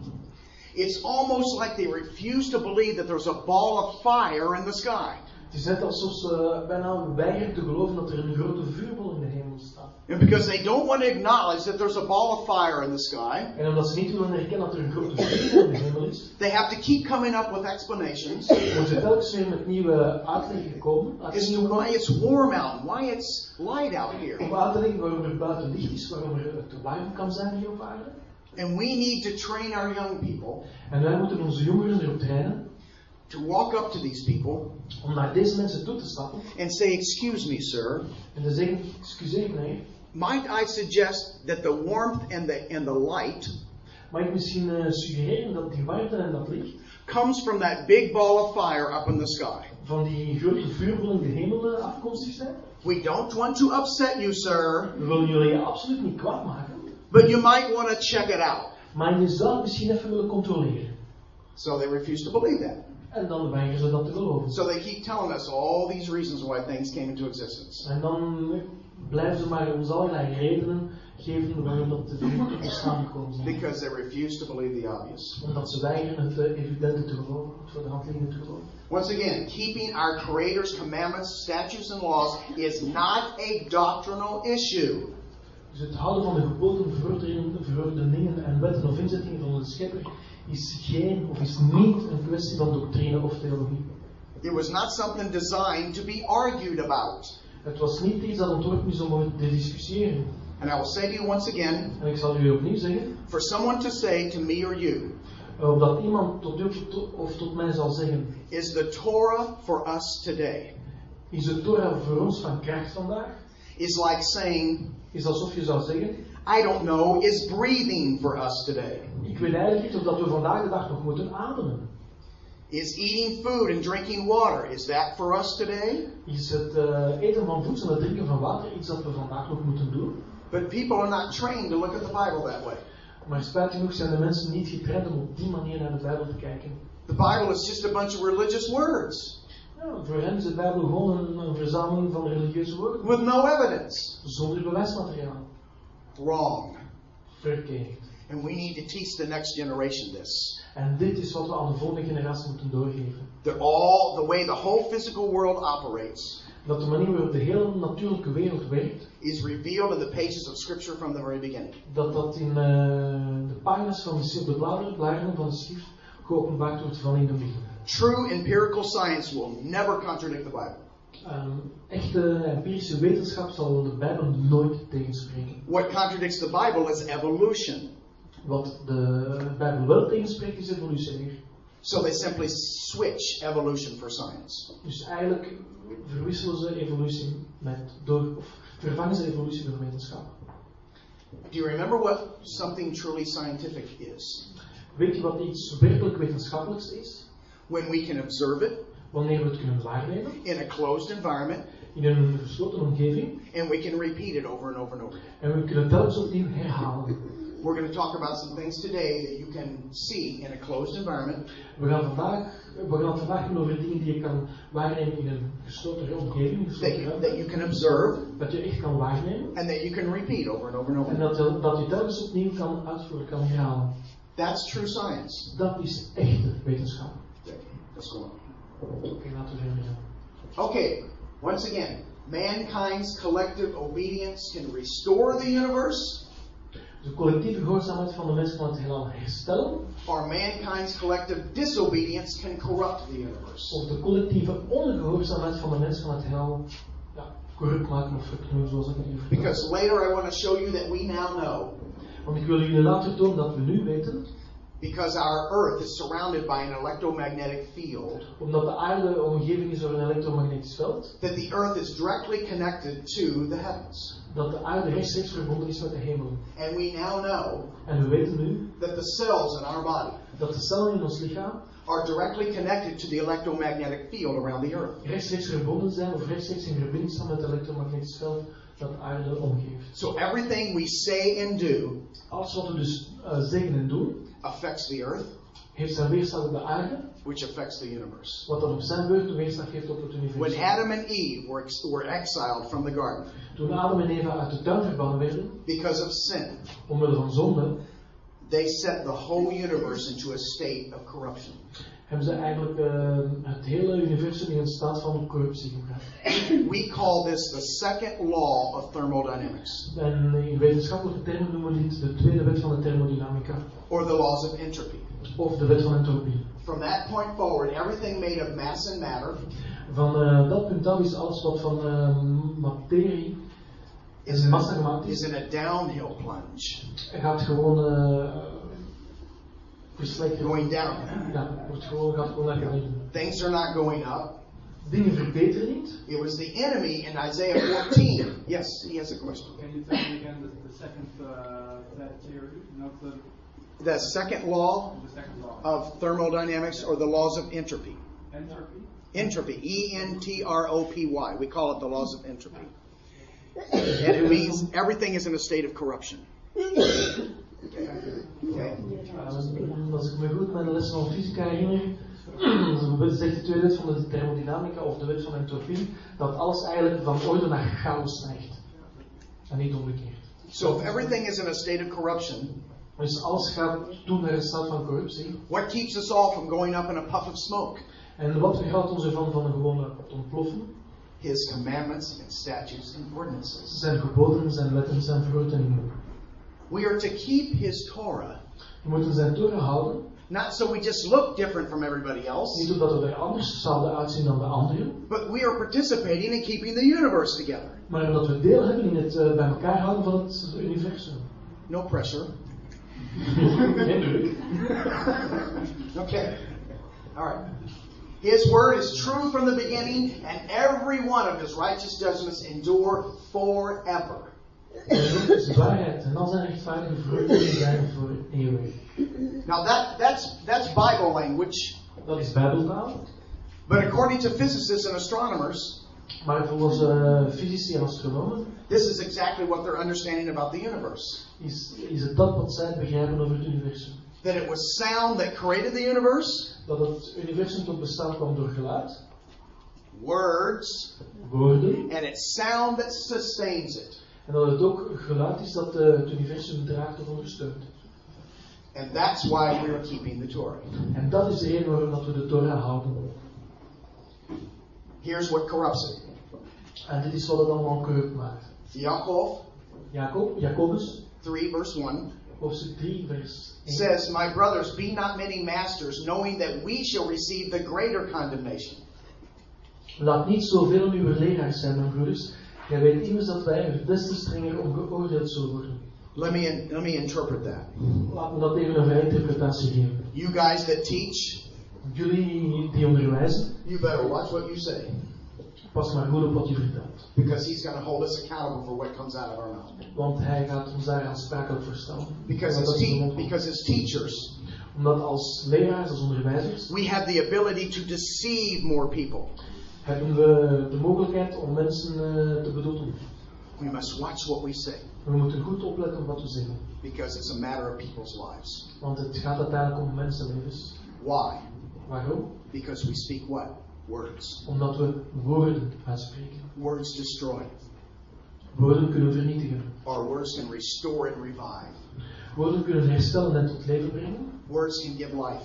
It's almost like they refuse to believe that there's a ball of fire in the sky. Het is net alsof ze bijna weigeren te geloven dat er een grote vuurbol in de hemel staat. And because they don't want to acknowledge that there's a ball of fire in the sky, En omdat ze niet willen erkennen dat er een grote vuurbol in de hemel is, they have to keep coming up with explanations moeten ze telkens weer met nieuwe uitleggen komen. as uitleggen to why it's warm out why it's light out here. Om uit te leggen waarom er buiten licht is, waarom er te warm kan zijn hier op aarde. And we need to train our young people En wij moeten onze jongeren erop trainen to walk up to these people om naar deze mensen toe te stappen and say, Excuse me, sir. en te zeggen, excuseer Might I suggest that the warmth and the, and the light mag ik misschien eh, suggereren dat die warmte en dat licht comes from that big ball of fire up in the sky? van die grote vuurbol in de hemel eh, afkomstig zijn? We don't want to upset you, sir, We willen jullie absoluut niet kwaad maken, but you might want to check it out. maar je zou misschien even willen controleren. So they refuse to believe that. En dan weigeren ze dat te geloven. So they keep telling us all these reasons why things came into existence. En dan blijven ze maar ons allerlei redenen geven waarom dat de dingen bestaan gekomen zijn. Because they refuse to believe the obvious. Omdat ze weigeren het eh, evidente te geloven, het voor de hand liggende te geloven. Once again, keeping our Creator's commandments, statutes, and laws is not a doctrinal issue. Dus het houden van de geboden, verordeningen, en wetten of inzettingen van de schepper is geen of is niet een kwestie van doctrine of theologie. It was not something designed to be argued about. Het was niet iets dat ontworpen is om over te discussiëren. And I will say to you once again En ik zal u opnieuw zeggen, for someone to say to me or you, eh, opdat iemand tot u of tot- of tot mij zal zeggen, is the Torah for us today? is de Torah voor ons van kracht vandaag? Is like saying, Is alsof je zou zeggen, I don't know, is breathing for us today? ik weet eigenlijk niet of dat we vandaag de dag nog moeten ademen. Is eating food and drinking water, is that for us today? Is het eh, eten van voedsel en het drinken van water iets dat we vandaag nog moeten doen? But people are not trained to look at the Bible that way. Maar spijt genoeg zijn de mensen niet getraind om op die manier naar de Bijbel te kijken. The Bible is just a bunch of religious words Ja, voor hen is de Bijbel gewoon een, een verzameling van religieuze woorden, with no evidence. zonder bewijsmateriaal. Wrong. Verkeerd. And we need to teach the next generation this. En dit is wat we aan de volgende generatie moeten doorgeven. That all the way the whole physical world operates Dat de manier waarop de hele natuurlijke wereld werkt, is revealed in the pages of Scripture from the very beginning. dat dat in eh, de pagina's van de bladeren, bladeren van de schrift geopenbaard wordt van in de begin. True empirical science will never contradict the Bible. Ehm, echte empirische wetenschap zal de Bijbel nooit tegenspreken. What contradicts the Bible is evolution. Wat de Bijbel wel tegenspreekt is evolutionair. So they simply switch evolution for science. Dus eigenlijk verwisselen ze evolutie met door, of vervangen ze evolutie door wetenschap. Do you remember what something truly scientific is? Weet je wat iets werkelijk wetenschappelijks is? When we can observe it Wanneer we het kunnen waarnemen in a closed environment in een gesloten omgeving and we can repeat it over and over and over en we kunnen telkens opnieuw herhalen. We're going to talk about some things today that you can see in a closed environment We gaan, vandaag, we gaan vandaag over dingen die je kan waarnemen in een gesloten omgeving, that you, that you can observe dat je echt kan waarnemen and that you can repeat over and over and over. en dat, je- dat je telkens opnieuw kan uitvoeren, kan herhalen. That's true science. Dat is echte wetenschap. Okay, let's go on. Oké, laten we verder gaan. Okay, once again, mankind's collective obedience can restore the universe de collectieve gehoorzaamheid van de mensen van het heelal herstellen, or mankind's collective disobedience can corrupt the universe. of de collectieve ongehoorzaamheid van de mensen van het heelal ja, corrupt maken of verknoeien, zoals ik het. Because later I want to show you that we now know, Want ik wil jullie later tonen dat we nu weten, because our earth is surrounded by an electromagnetic field, omdat de aarde omgeving is door een elektromagnetisch veld, that the earth is directly connected to the heavens. dat de aarde rechtstreeks verbonden is met de hemel. And we now know En we weten nu that the cells in our body dat de cellen in ons lichaam are directly connected to the electromagnetic field around the earth. rechtstreeks verbonden zijn of rechtstreeks in verbinding staan met het elektromagnetisch veld dat aarde omgeeft. So everything we say and do Alles wat we dus eh, zeggen en doen, affects the earth, heeft zijn weerslag op de aarde, which affects the universe. wat dan op zijn beurt weerslag heeft op het When. Adam and Eve were, ex- were exiled from the garden Toen Adam en Eva uit de tuin verbannen werden, because of sin, omwille van zonde, they set the whole universe into a state of corruption. Hebben ze eigenlijk eh, het hele universum in een staat van corruptie gebracht. We call this the second law of thermodynamics, En in wetenschappelijke termen noemen we dit de tweede wet van de thermodynamica, or the laws of entropy. of de wet van entropie. From that point forward, everything made of mass and matter Van eh, dat punt af is alles wat van eh, materie is massa a, gemaakt is is, in a downhill plunge, gaat gewoon verslechteren. going down. Ja, wordt gewoon, gaat gewoon naar beneden. Things are not going up. Dingen verbeteren niet. It was the enemy in Isaiah 14. Yes, he has a question. Can you tell me again the, the second uh, that theory, not the, The second law the second law? of thermodynamics or the laws of entropy. Entropy? Entropy, E N T R O P Y. We call it the laws of entropy. And it means everything is in a state of corruption. Uh, als ik me goed met de lessen van fysica herinner, dan zegt de tweede wet van de thermodynamica of de wet van entropie dat alles eigenlijk van orde naar chaos neigt. En niet omgekeerd. So if everything is in a state of corruption, Dus alles gaat toe naar een staat van corruptie. what keeps us all from going up in a puff of smoke? En wat weerhoudt ons ervan van een gewone ontploffen? His commandments and statutes and ordinances. Zijn geboden, zijn wetten, zijn verordeningen. We are to keep his Torah, We moeten zijn Torah houden, not so we just look different from everybody else, niet omdat we er anders zouden uitzien dan de anderen, but we are participating in keeping the universe together. maar omdat we deel hebben in het eh, bij elkaar houden van het universum. No pressure. Okay. All right. His word is true from the beginning, and every one of his righteous judgments endure forever. Is waarheid en al zijn rechtvaardige verordeningen zijn voor eeuwig. Now that that's that's Bible language, Dat is bijbeltaal. but according to physicists and astronomers, Maar volgens eh, fysici en astronomen this is exactly what they're understanding about the universe. is, is het dat wat zij begrijpen over het universum. That it was sound that created the universe, Dat het universum tot bestaan kwam door geluid, words, woorden, and it's sound that sustains it. En dat het ook geluid is dat eh, het universum draagt of ondersteunt. And that's why we're keeping the Torah. En dat is de reden waarom dat we de Torah houden. Here's what corrupts it. En dit is wat het allemaal corrupt maakt. Yaakov Jacob, Jacobus, 3 verse 1 hoofdstuk 3, vers 1. says, My brothers, be not many masters, knowing that we shall receive the greater condemnation. Laat niet zoveel uw leraars zijn, mijn broeders. Weet immers dat wij er des te strenger om geoordeeld zullen worden. Let me let me interpret that. Laat me dat even een interpretatie geven. You guys that teach, Jullie die onderwijzen, you better watch what you say, pas maar goed op wat je vertelt. because he's going to hold us accountable for what comes out of our mouth. Want hij gaat ons daar aansprakelijk voor stellen. Because as, dat is de te- because as teachers, Omdat als leraars, als onderwijzers, we have the ability to deceive more people. Hebben we de mogelijkheid om mensen eh, te bedoelen. We must watch what we say, We moeten goed opletten op wat we zeggen. because it's a matter of people's lives. Want het gaat uiteindelijk om mensenlevens. Why? Waarom? Because we speak what? Words. Omdat we woorden uitspreken. Words destroy, Woorden kunnen vernietigen. or words can restore and revive. Woorden kunnen herstellen en tot leven brengen. Words can give life.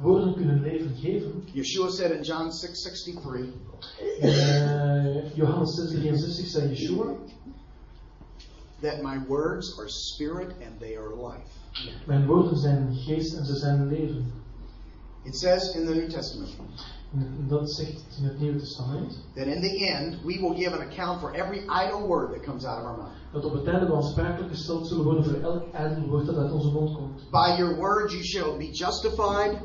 Woorden kunnen leven geven. Yeshua said in John 6:63, En, eh, Johannes 6, 63 zei Yeshua. that my words are spirit and they are life. Mijn woorden zijn geest en ze zijn leven. It says in the New Testament En dat zegt in het Nieuwe Testament. that in the end we will give an account for every idle word that comes out of our mouth. Dat op het einde we aansprakelijk gesteld zullen worden voor elk ijdel woord dat uit onze mond komt. By your words you shall be justified,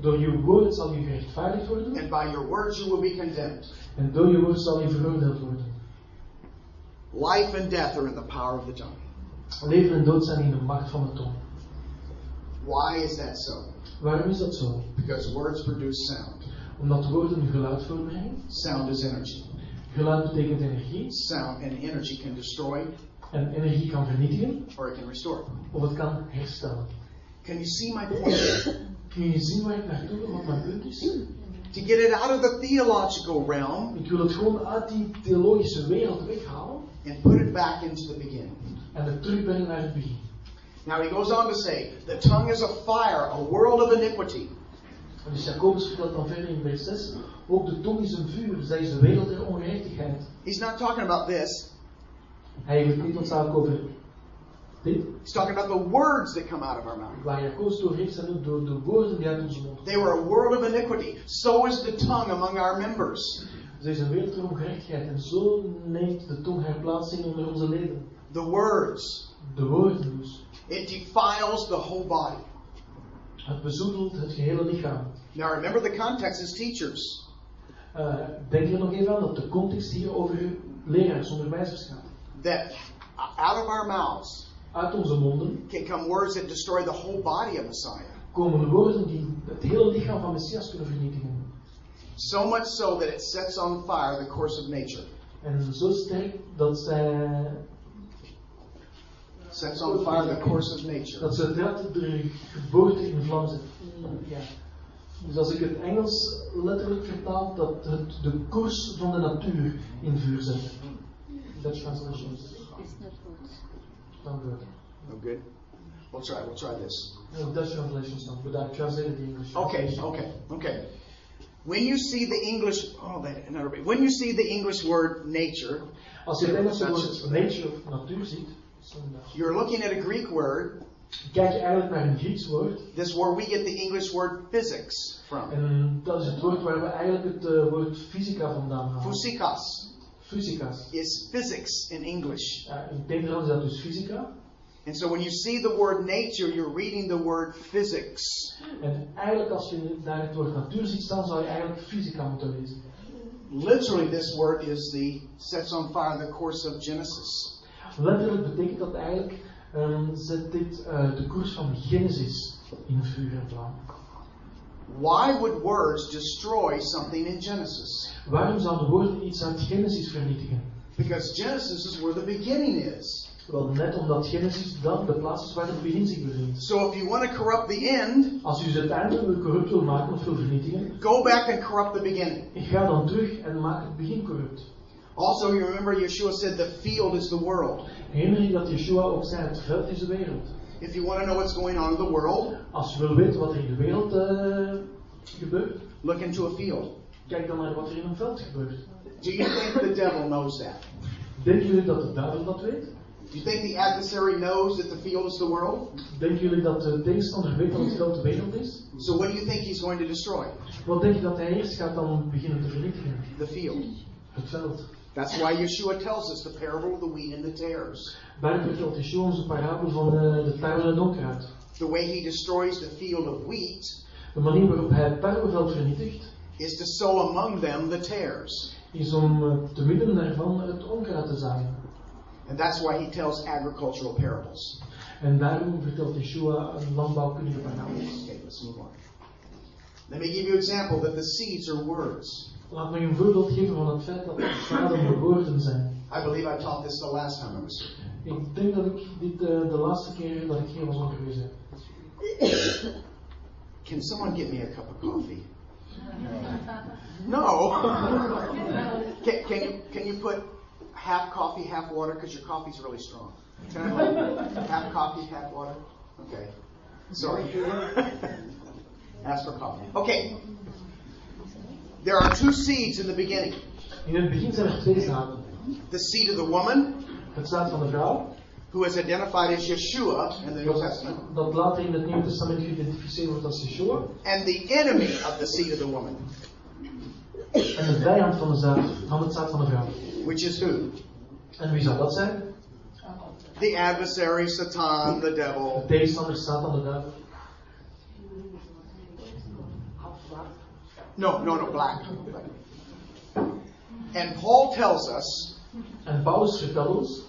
Door je woord zal je gerechtvaardigd worden. and by your words you will be condemned. En door je woord zal je veroordeeld worden. Life and death are in the power of the tongue. Leven en dood zijn in de macht van de tong. Why is that so? Waarom is dat zo? Because words produce sound. Omdat woorden geluid voortbrengen. Sound is energy. Geluid betekent energie. Sound and energy can destroy En energie kan vernietigen or it can restore. of het kan herstellen. Can you see my point? Kun je zien waar ik naartoe wil, wat mijn punt is? to get it out of the theological realm Ik wil het gewoon uit die theologische wereld weghalen and put it back into the beginning. en het terugbrengen naar het begin. Now he goes on to say, the tongue is a fire, a world of iniquity. Dus Jacobus vertelt dan verder in vers 6, ook de tong is een vuur, zij is de wereld der ongerechtigheid. He's not talking about this. Hij heeft niet noodzakelijk over dit, He's talking about the words that come out of our mouth. waar Jacobus over heeft, zijn ook door de woorden die uit onze mond. They were a world of iniquity. So is the tongue among our members. Zij is een wereld der ongerechtigheid en zo neemt de tong haar plaats in onder onze leden. The words. De woorden dus. It defiles the whole body. Het bezoedelt het gehele lichaam. Now remember the context as teachers. Eh, denk er nog even aan dat de context hier over leraars, onderwijzers gaat. That out of our mouths Uit onze monden can come words that destroy the whole body of Messiah. komen woorden die het hele lichaam van Messias kunnen vernietigen. So much so that it sets on fire the course of nature. En zo sterk dat zij Sets on fire the course of nature. dat ze uiteraard de geboorte in vlam zet. Ja. Dus als ik het Engels letterlijk vertaal, dat het de koers van de natuur in vuur zet. Dutch translation. Good. Dan good. No good. We'll try. We'll try this. No, Dutch translation dan, but I translated the English. Okay. Okay. Okay. When you see the English, oh, that another. When you see the English word nature, Als je het Engelse woord nature of natuur ziet, you're looking at a Greek word. kijk je eigenlijk naar een Grieks woord. This is where we get the English word physics from. En dat is het woord waar we eigenlijk het eh, woord fysica vandaan halen. Physikos Fysicas. is physics in English. Ja, in Nederlands is dat dus fysica. And so when you see the word nature, you're reading the word physics. En eigenlijk als je daar het woord natuur ziet staan, zou je eigenlijk fysica moeten lezen. Literally, this word is the sets on fire the course of Genesis. Letterlijk betekent dat eigenlijk, ehm, zet dit eh, de koers van Genesis in vuur en vlam. Why would words destroy something in Genesis? Waarom zouden woorden iets uit Genesis vernietigen? Because Genesis is where the beginning is. Wel, net omdat Genesis dan de plaats is waar het begin zich bevindt. So if you want to corrupt the end, Als u dus het einde wil corrupt wil maken of wil vernietigen, go back and corrupt the beginning. ga dan terug en maak het begin corrupt. Also, you remember Yeshua said the field is the world. Herinner je dat Yeshua ook zei, het veld is de wereld. If you want to know what's going on in the world, Als je wil weten wat er in de wereld eh, gebeurt, look into a field. kijk dan naar wat er in een veld gebeurt. Do you think the devil knows that? Denken jullie dat de duivel dat weet? Do you think the adversary knows that the field is the world? Denken jullie dat de tegenstander weet dat het veld de wereld is? So what do you think he's going to destroy? Wat denk je dat hij eerst gaat dan beginnen te vernietigen? The field. Het veld. That's why Yeshua tells us the parable of the wheat and the tares. Daarom vertelt Yeshua ons een parabel van eh, de tarwe en het onkruid. The way he destroys the field of wheat De manier waarop hij het tarweveld vernietigt, is to sow among them the tares. is om te midden daarvan het onkruid te zaaien. And that's why he tells agricultural parables. En daarom vertelt Yeshua landbouwkundige parabel. Okay, let's move on. Let me give you an example that the seeds are words. Laat me een voorbeeld geven van het feit dat het zaden de zijn. I believe I taught this the last time I was here. Ik denk dat ik dit eh, de laatste keer dat ik hier was onderwezen heb. Can someone get me a cup of coffee? No. can, can you can you put half coffee, half water? Because your coffee's really strong. Can I have half coffee, half water? Okay. Sorry. Ask for coffee. Okay. There are two seeds in the beginning. In het begin zijn er twee zaden. The seed of the woman Het zaad van de vrouw who is identified as Yeshua in the New Testament, dat later in het Nieuwe Testament geïdentificeerd wordt als Yeshua. and the enemy of the seed of the woman, En de vijand van, de zaad, van het zaad van de vrouw. which is who? En wie zou dat zijn? The adversary, Satan, the devil. De tegenstander Satan, de duivel. No, no, no, black. And Paul tells us And Paulus vertelt ons,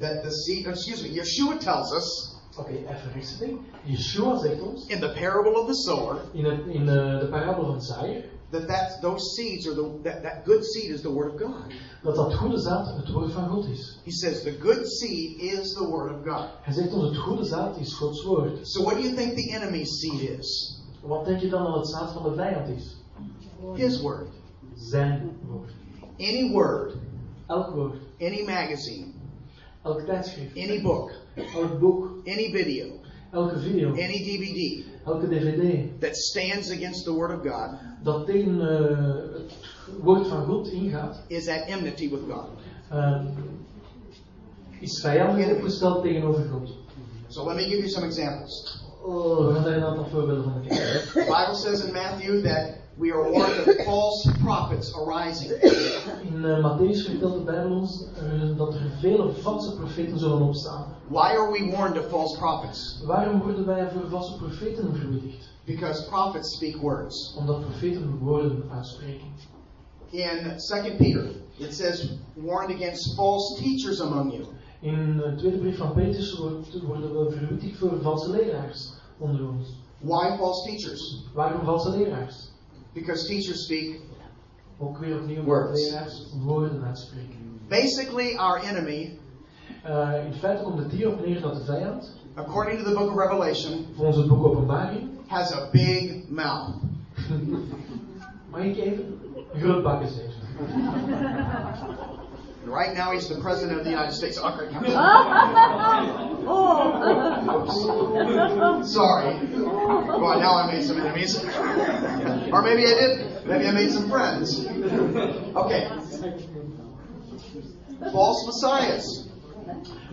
that the seed, uh, excuse me, Yeshua tells us oké, even rechtszitting. Yeshua zegt ons, in the parable of the sower in, het, in de, de parabel van de zaaier, that that those seeds are the that, that good seed is the word of God. dat dat goede zaad het woord van God is. He says the good seed is the word of God. Hij zegt ons, het goede zaad is Gods woord. So what do you think the enemy's seed is? Wat denk je dan dat het zaad van de vijand is? His word. Zijn woord. Any word, Elk woord, any magazine, elk tijdschrift, any book, elk boek, any video, elke video, any DVD elke dvd, that stands against the word of God dat tegen eh, het woord van God ingaat, is at enmity with God. eh, is vijandig opgesteld tegenover God. So let me give you some examples. We gaan daar een aantal voorbeelden van bekijken. The Bible says in Matthew that we are warned of false prophets arising. In uh, Matthäus vertelt de Bijbel ons eh, dat er vele valse profeten zullen opstaan. Why are we warned of false prophets? Waarom worden wij voor valse profeten verwittigd? Because prophets speak words. Omdat profeten woorden uitspreken. In 2 Peter, it says, warned against false teachers among you. In de tweede brief van Petrus worden we verwittigd voor valse leraars onder ons. Why false teachers? Waarom valse leraars? Because teachers speak. Ook weer opnieuw Words. leraars woorden uitspreken. Basically, our enemy, Eh, in feite komt het hierop neer dat de vijand, according to the book of Revelation, volgens het boek Openbaring, has a big mouth. mag ik even, groot bakkes heeft. And right now, he's the president of the United States. Okay. Oh. Sorry. Well, now I made some enemies. or maybe I did. Maybe I made some friends. Okay. False messiahs.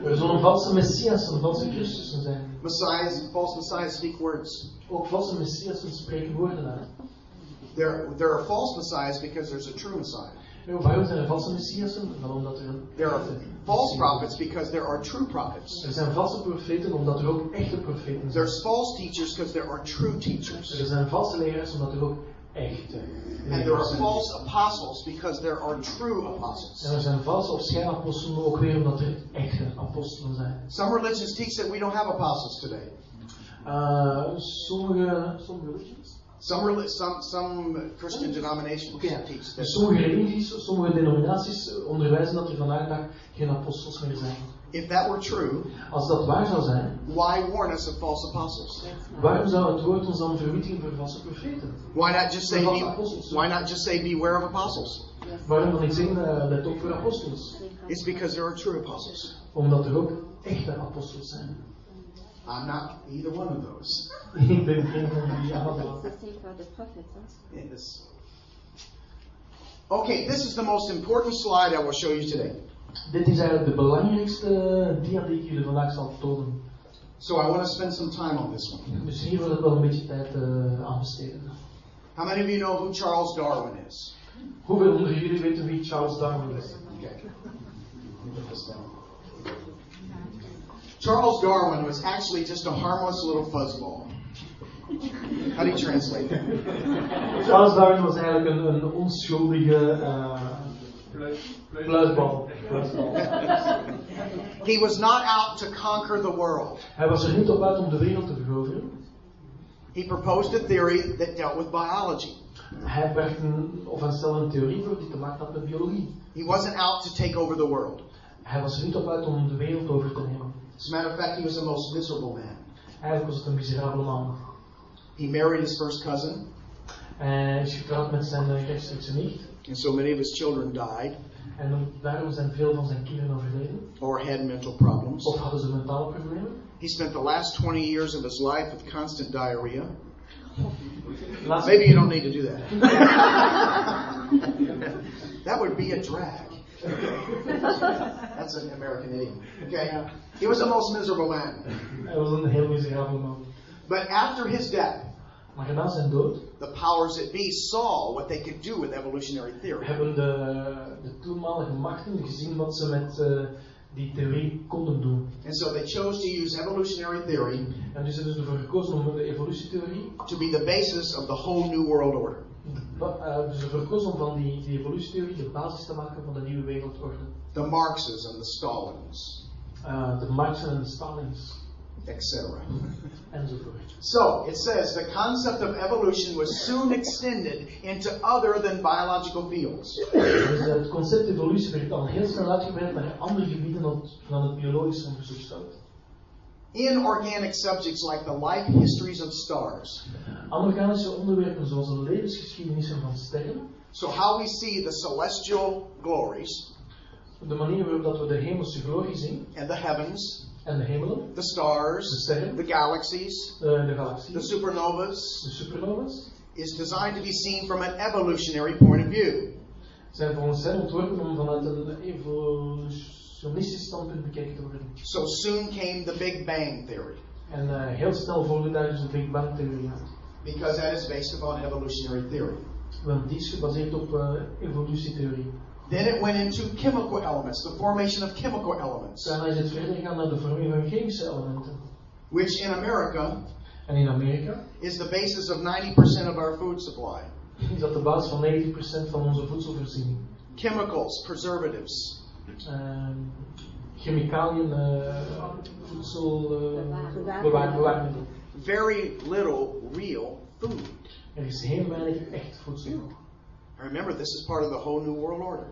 Er zullen valse messias en valse Christussen zijn. Messiahs, false messiahs speak words. Ook valse messiassen spreken woorden uit. There, there are false messiahs because there's a true messiah. Waarom zijn er valse messiassen? Wel omdat er There are false prophets because there are true prophets. Er zijn valse profeten omdat er ook echte profeten zijn. There's false teachers because there are true teachers. Er zijn valse leraars omdat er ook echte And there are false apostles because there are true apostles. En er zijn valse of schijnapostelen ook weer omdat er echte apostelen zijn. Some religions teach that we don't have apostles today. Uh, sommige, sommige religions? Some, some, some Christian denominations ja. teach that sommige religies, sommige denominaties onderwijzen dat er vandaag dag geen apostels meer zijn. if that were true, Als dat waar zou zijn, why warn us of false apostles? waarom zou het woord ons dan verwittigen voor valse profeten? Why not just say be, why not just say beware of apostles? Waarom dan niet zeggen, uh, let op voor apostels? It's because there are true apostles. Omdat er ook echte apostels zijn. I'm not either one of those. Ik ben geen van die allemaal. the same for the prophets, huh? Yes. Okay, this is the most important slide I will show you today. Dit is eigenlijk de belangrijkste dia die ik jullie vandaag zal tonen. So I want to spend some time on this one. Dus hier wil ik wel een beetje tijd uh, aan besteden. How many of you know who Charles Darwin is? Hoeveel onder jullie weten wie Charles Darwin is? Okay. Let me put this down. Charles Darwin was actually just a harmless little fuzzball. How do you translate that? Charles Darwin was eigenlijk een, een onschuldige uh, pluisbal. He was not out to conquer the world. Hij was er niet op uit om de wereld te veroveren. He proposed a theory that dealt with biology. Hij bracht een, of hij stelde een theorie voor die te maken had met biologie. He wasn't out to take over the world. Hij was er niet op uit om de wereld over te nemen. As a matter of fact, he was the most miserable man. Eigenlijk was het een miserabele man. He married his first cousin, Hij is getrouwd met zijn rechtstreekse nicht. and so many of his children died En daarom zijn veel van zijn kinderen overleden. or had mental problems. Of hadden ze mentale problemen. He spent the last 20 years of his life with constant diarrhea. Maybe you don't need to do that. that would be a drag. That's an American idiom. Okay? He was the most miserable man. Hij was een heel miserabele man. But after his death, Maar na zijn dood the powers that be saw what they could do with evolutionary theory. hebben de, de toenmalige machten gezien wat ze met eh, die theorie konden doen. And so they chose to use evolutionary theory En dus hebben ze ervoor gekozen om de evolutietheorie, to be the basis of the whole New World Order. Eh, ze ervoor gekozen om van die, die evolutietheorie de basis te maken van de nieuwe wereldorde. The Marxes and the Stalins, Eh, de Marxen en de Stalins etc. enzovoort. So it says the concept of evolution was soon extended into other than biological fields. Dus het concept evolutie werd al heel snel uitgebreid naar andere gebieden dan- dan het biologisch onderzoeksveld. In organic subjects like the life histories of stars. Anorganische onderwerpen zoals de levensgeschiedenissen van sterren, So how we see the celestial glories. De manier waarop dat we de hemelse glorie zien. And the heavens, en de hemelen, the de stars, sterren, the galaxies, de, de the supernovas, de supernovas, is designed to be seen from an evolutionary point of view. zijn voor ons ontworpen om vanuit een evolutionistisch standpunt bekeken te worden. So soon came the Big Bang theory, En eh, heel snel volgde daar dus de Big Bang theorie uit. because that is based upon evolutionary theory. Want die is gebaseerd op eh, evolutietheorie. Then it went into chemical elements, the formation of chemical elements, Daarna is het verder gegaan naar de vorming van chemische elementen. which in America En in Amerika is the basis of 90% of our food supply. is dat de basis van 90% van onze voedselvoorziening. Chemicals, preservatives, Ehm, chemicaliën, eh, voedsel, eh, Bewaar- bewaar- very little real food. Er is heel weinig echt voedsel. Remember, this is part of the whole New World Order.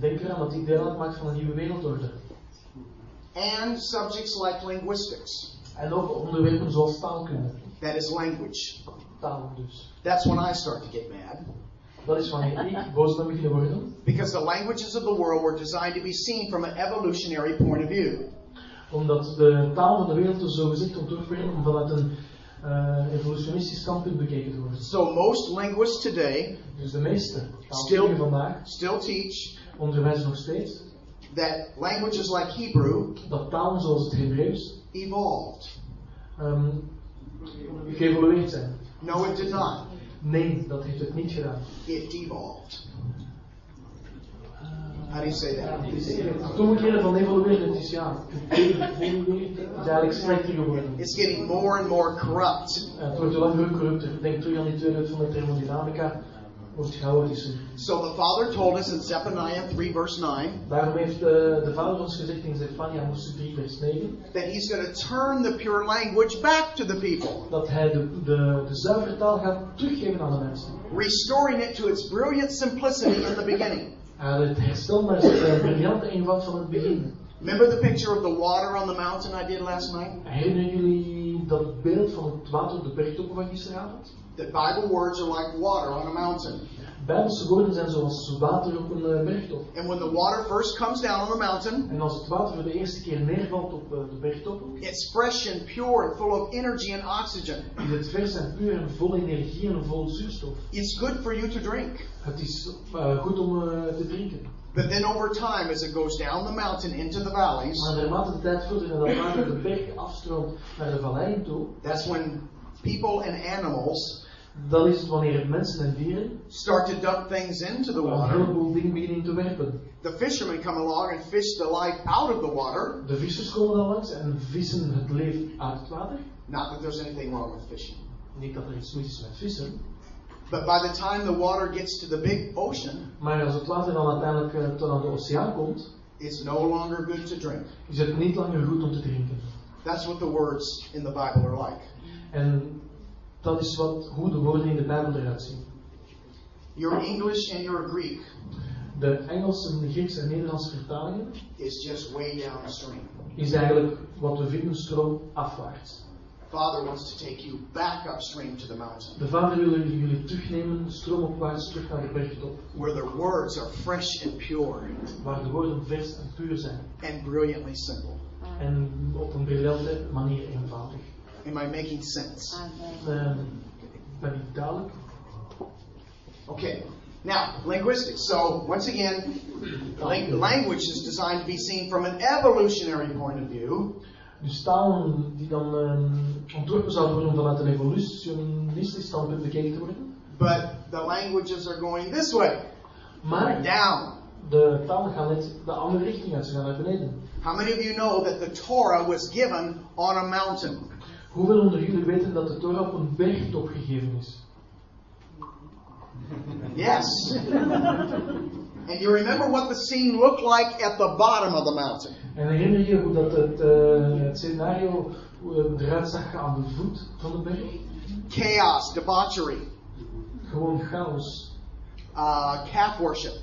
Denk eraan dat die deel uitmaakt van een nieuwe wereldorde. And subjects like linguistics, En ook onderwerpen zoals taalkunde. that is language. Taal dus. That's when I start to get mad. Dat is wanneer ik boos ben beginnen worden. Because the languages of the world were designed to be seen from an evolutionary point of view. Omdat de taal van de wereld dus zogezegd ontworpen werden om vanuit een eh, evolutionistisch standpunt bekeken te worden. So most linguists today Dus de meeste Stil. taalkundigen vandaag still teach onderwijzen nog steeds that languages like Hebrew dat talen zoals het Hebreeuws evolved. ehm, geëvolueerd zijn. No, it did not. Nee, dat heeft het niet gedaan. It devolved. How do you say that? Omkeren van evolueren, het is ja, is eigenlijk slechter geworden. It's getting more and more corrupt. Het wordt hoe langer corrupter. Denk terug aan die twee wet van de thermodynamica. So the Father told us in Zephaniah 3, verse 9, Daarom heeft eh, de vader ons gezegd in Zephania, hoofdstuk 3, vers 9, that He's going to turn the pure language back to the people, dat hij de, de, de zuivere taal gaat teruggeven aan de mensen. restoring it to its brilliant simplicity in the beginning. Hij het herstelt naar zijn briljante eenvoud van het begin. Remember the picture of the water on the mountain I did last night? Herinneren jullie dat beeld van het water op de bergtoppen van gisteravond? That Bible words are like water on a mountain. Bijbelse woorden zijn zoals water op een eh, bergtop. And when the water first comes down on the mountain, En als het water voor de eerste keer neervalt op eh, de bergtoppen, it's fresh and pure and full of energy and oxygen. is het vers en puur en vol energie en vol zuurstof. It's good for you to drink. Het is eh, goed om eh, te drinken. But then over time, as it goes down the mountain into the valleys, Maar naarmate de tijd vordert en dat de berg afstroomt naar de valleien toe, that's when people and animals dan is het wanneer mensen en dieren start to dump things into the een water. heleboel dingen beginnen te werpen. The fishermen come along and fish the life out of the water. De vissers komen dan langs en vissen het leven uit het water. Not that there's anything wrong with fishing. Niet dat er iets mis is met vissen, But by the time the water gets to the big ocean, maar als het water dan uiteindelijk eh, tot aan de oceaan komt, it's no longer good to drink. is het niet langer goed om te drinken. That's what the words in the Bible are like. En dat is wat, hoe de woorden in de Bijbel eruit zien. Your English and your Greek De Engelse, de Griekse en Nederlandse vertalingen is just way downstream. is eigenlijk wat we vinden stroom afwaarts. Father wants to take you back upstream to the mountain, De Vader wil jullie terugnemen, stroomopwaarts terug naar de bergtop, where the words are fresh and pure waar de woorden vers en puur zijn. and brilliantly simple. En op een briljante manier eenvoudig. Am I making sense? Ehm, ben ik duidelijk? Okay. Now, linguistics. So, once again, language is designed to be seen from an evolutionary point of view. Dus taal die dan eh, ontworpen zouden worden om vanuit een evolutionistisch standpunt bekeken te worden. But the languages are going this way, Maar down. de talen gaan net de andere richting uit, ze gaan naar beneden. How many of you know that the Torah was given on a mountain? Hoeveel onder jullie weten dat de Torah op een bergtop gegeven is? Yes. and you remember what the scene looked like at the bottom of the mountain. En herinner je hoe dat het, eh, het scenario eruit zag aan de voet van de berg? Chaos, debauchery, Gewoon chaos. uh, calf worship.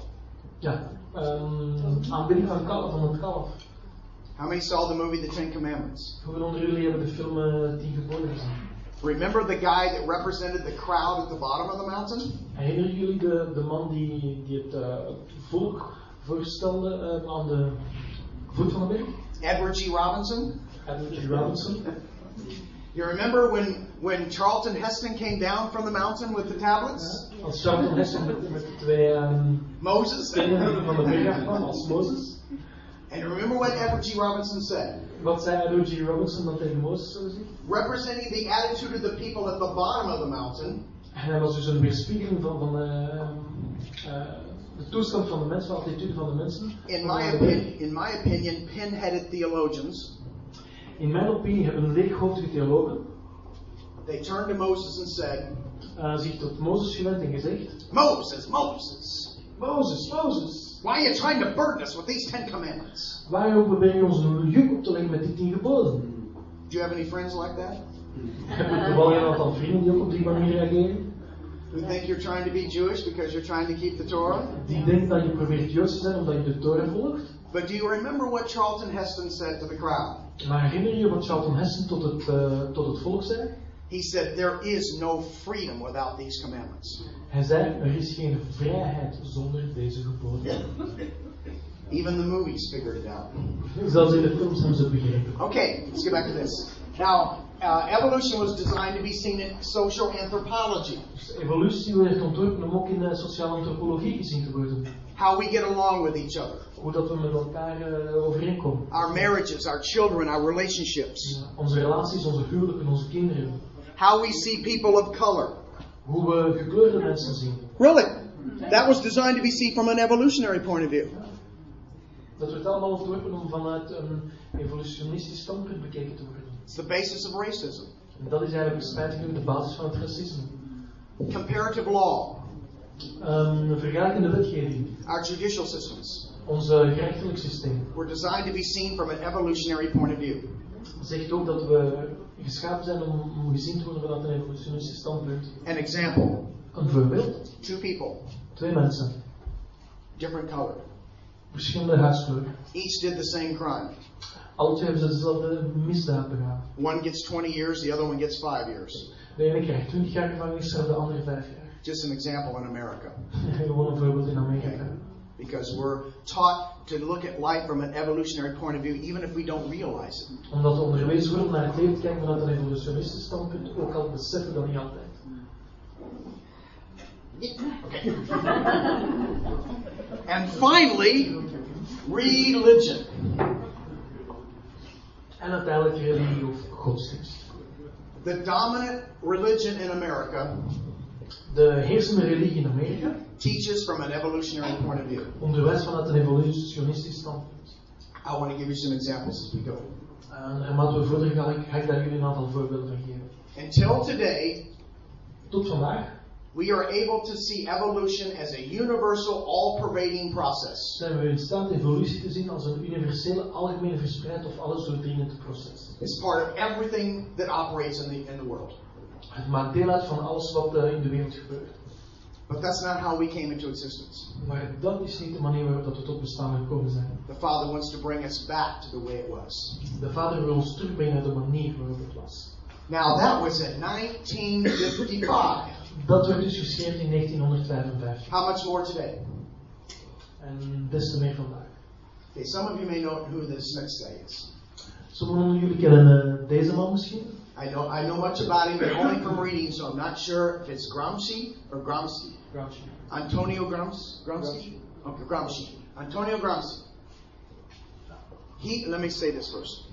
Ja, ehm aanbidding van, kalf, van het kalf. How many saw the movie The Ten Commandments? Hoeveel onder jullie hebben de film eh, Tien Geboden gezien? Remember the guy that represented the crowd at the bottom of the mountain? Herinneren jullie de, de man die, die het eh, volk voorstelde aan de voet van de? Edward G. Robinson? Edward G. Robinson. You remember when, when Charlton Heston came down from the mountain with the tablets? Als Charlton Heston met, met de twee ehm, Moses? stenen van de berg afkwam als Mozes. And remember what Edward G. Robinson said? Wat zei Edward G. Robinson dan tegen Mozes zou? Representing the attitude of the people at the bottom of the mountain, En hij was dus een weerspiegeling van, van eh, eh, de toestand van de mensen, de attitude van de mensen. in my opinion, in my opinion, pin-headed theologians, In mijn opinie hebben leeghoofdige theologen they turned to Moses and said, eh, zich tot Mozes gewend en gezegd: Moses, Moses, Mozes, Mozes, why are you trying to burden us with these Ten Commandments? waarom probeer je ons een juk op te leggen met die tien geboden? Do you have any friends like that? Heb je toevallig een aantal vrienden die op die manier reageren? Who think you're trying to be Jewish because you're trying to keep the Torah? Die denken dat je probeert Joods te zijn omdat je de Torah volgt? But do you remember what Charlton Heston said to the crowd? Maar herinner je wat Charlton Heston tot het, tot het volk zei? He said, There is no freedom without these commandments. Hij zei: Er is geen vrijheid zonder deze geboden. Even the movies figured it out. Zelfs in de films hebben ze begrepen. Okay, let's get back to this. Now, uh, evolution was designed to be seen in social anthropology. Dus evolutie werd ontworpen om ook in de sociale antropologie gezien te worden. How we get along with each other, Hoe dat we met elkaar eh, overeenkomen. our marriages, our children, our relationships, Onze relaties, onze huwelijken, onze kinderen. how we see people of color. Hoe we gekleurde mensen zien. Really? That was designed to be seen from an evolutionary point of view. Dat werd allemaal ontworpen om vanuit een evolutionistisch standpunt bekeken te worden. It's the basis of racism. En dat is eigenlijk spijtig de basis van het racisme. Comparative law, ehm, Een vergelijkende wetgeving. our judicial systems, Onze eh, gerechtelijk systeem were designed to be seen from an evolutionary point of view. zegt ook dat we geschapen zijn om, om gezien te worden vanuit een evolutionistisch standpunt. An example Een voorbeeld. two people, Twee mensen. different color, Verschillende huidskleuren. each did the same crime. Alle twee hebben ze dezelfde misdaad begaan. One gets 20 years, the other one gets five years. De ene krijgt 20 jaar gevangenisstraf, de andere 5 jaar. Just an example in America. Gewoon een voorbeeld in Amerika. Because we're taught to look at life from an evolutionary point of view, even if we don't realize it. Omdat we onderwezen worden naar het leven te kijken vanuit een evolutionistisch standpunt, ook al beseffen we dat niet altijd. Okay. and finally, religion. En uiteindelijk religie of godsdienst. The dominant religion in America De heersende religie in Amerika teaches from an evolutionary point of view. onderwijst vanuit een evolutionistisch standpunt. I want to give you some examples as we go. En naarmate we verder gaan, ga ik daar jullie een aantal voorbeelden van geven. Until today, Tot vandaag we are able to see evolution as a universal, all pervading process. zijn we in staat evolutie te zien als een universele, algemeen verspreid of alles doordringend proces. It's part of everything that operates in the, in the world. Het maakt deel uit van alles wat eh, in de wereld gebeurt. But that's not how we came into existence. Maar dat is niet de manier waarop dat we tot bestaan gekomen zijn. The Father wants to bring us back to the way it was. De Vader wil ons terugbrengen naar de manier waarop het was. Now, that was in 1955. Dat werd dus geschreven in 1955. How much more today? En des te meer vandaag. Okay, some of you may know who the Smiths guy is. Sommigen van jullie kennen eh, deze man misschien. I know I know much about him, but only from reading, so I'm not sure if it's Gramsci or Gramsci. Gramsci. Antonio Grams, Gramsci? Okay, Gramsci. Antonio Gramsci. He, let me say this first.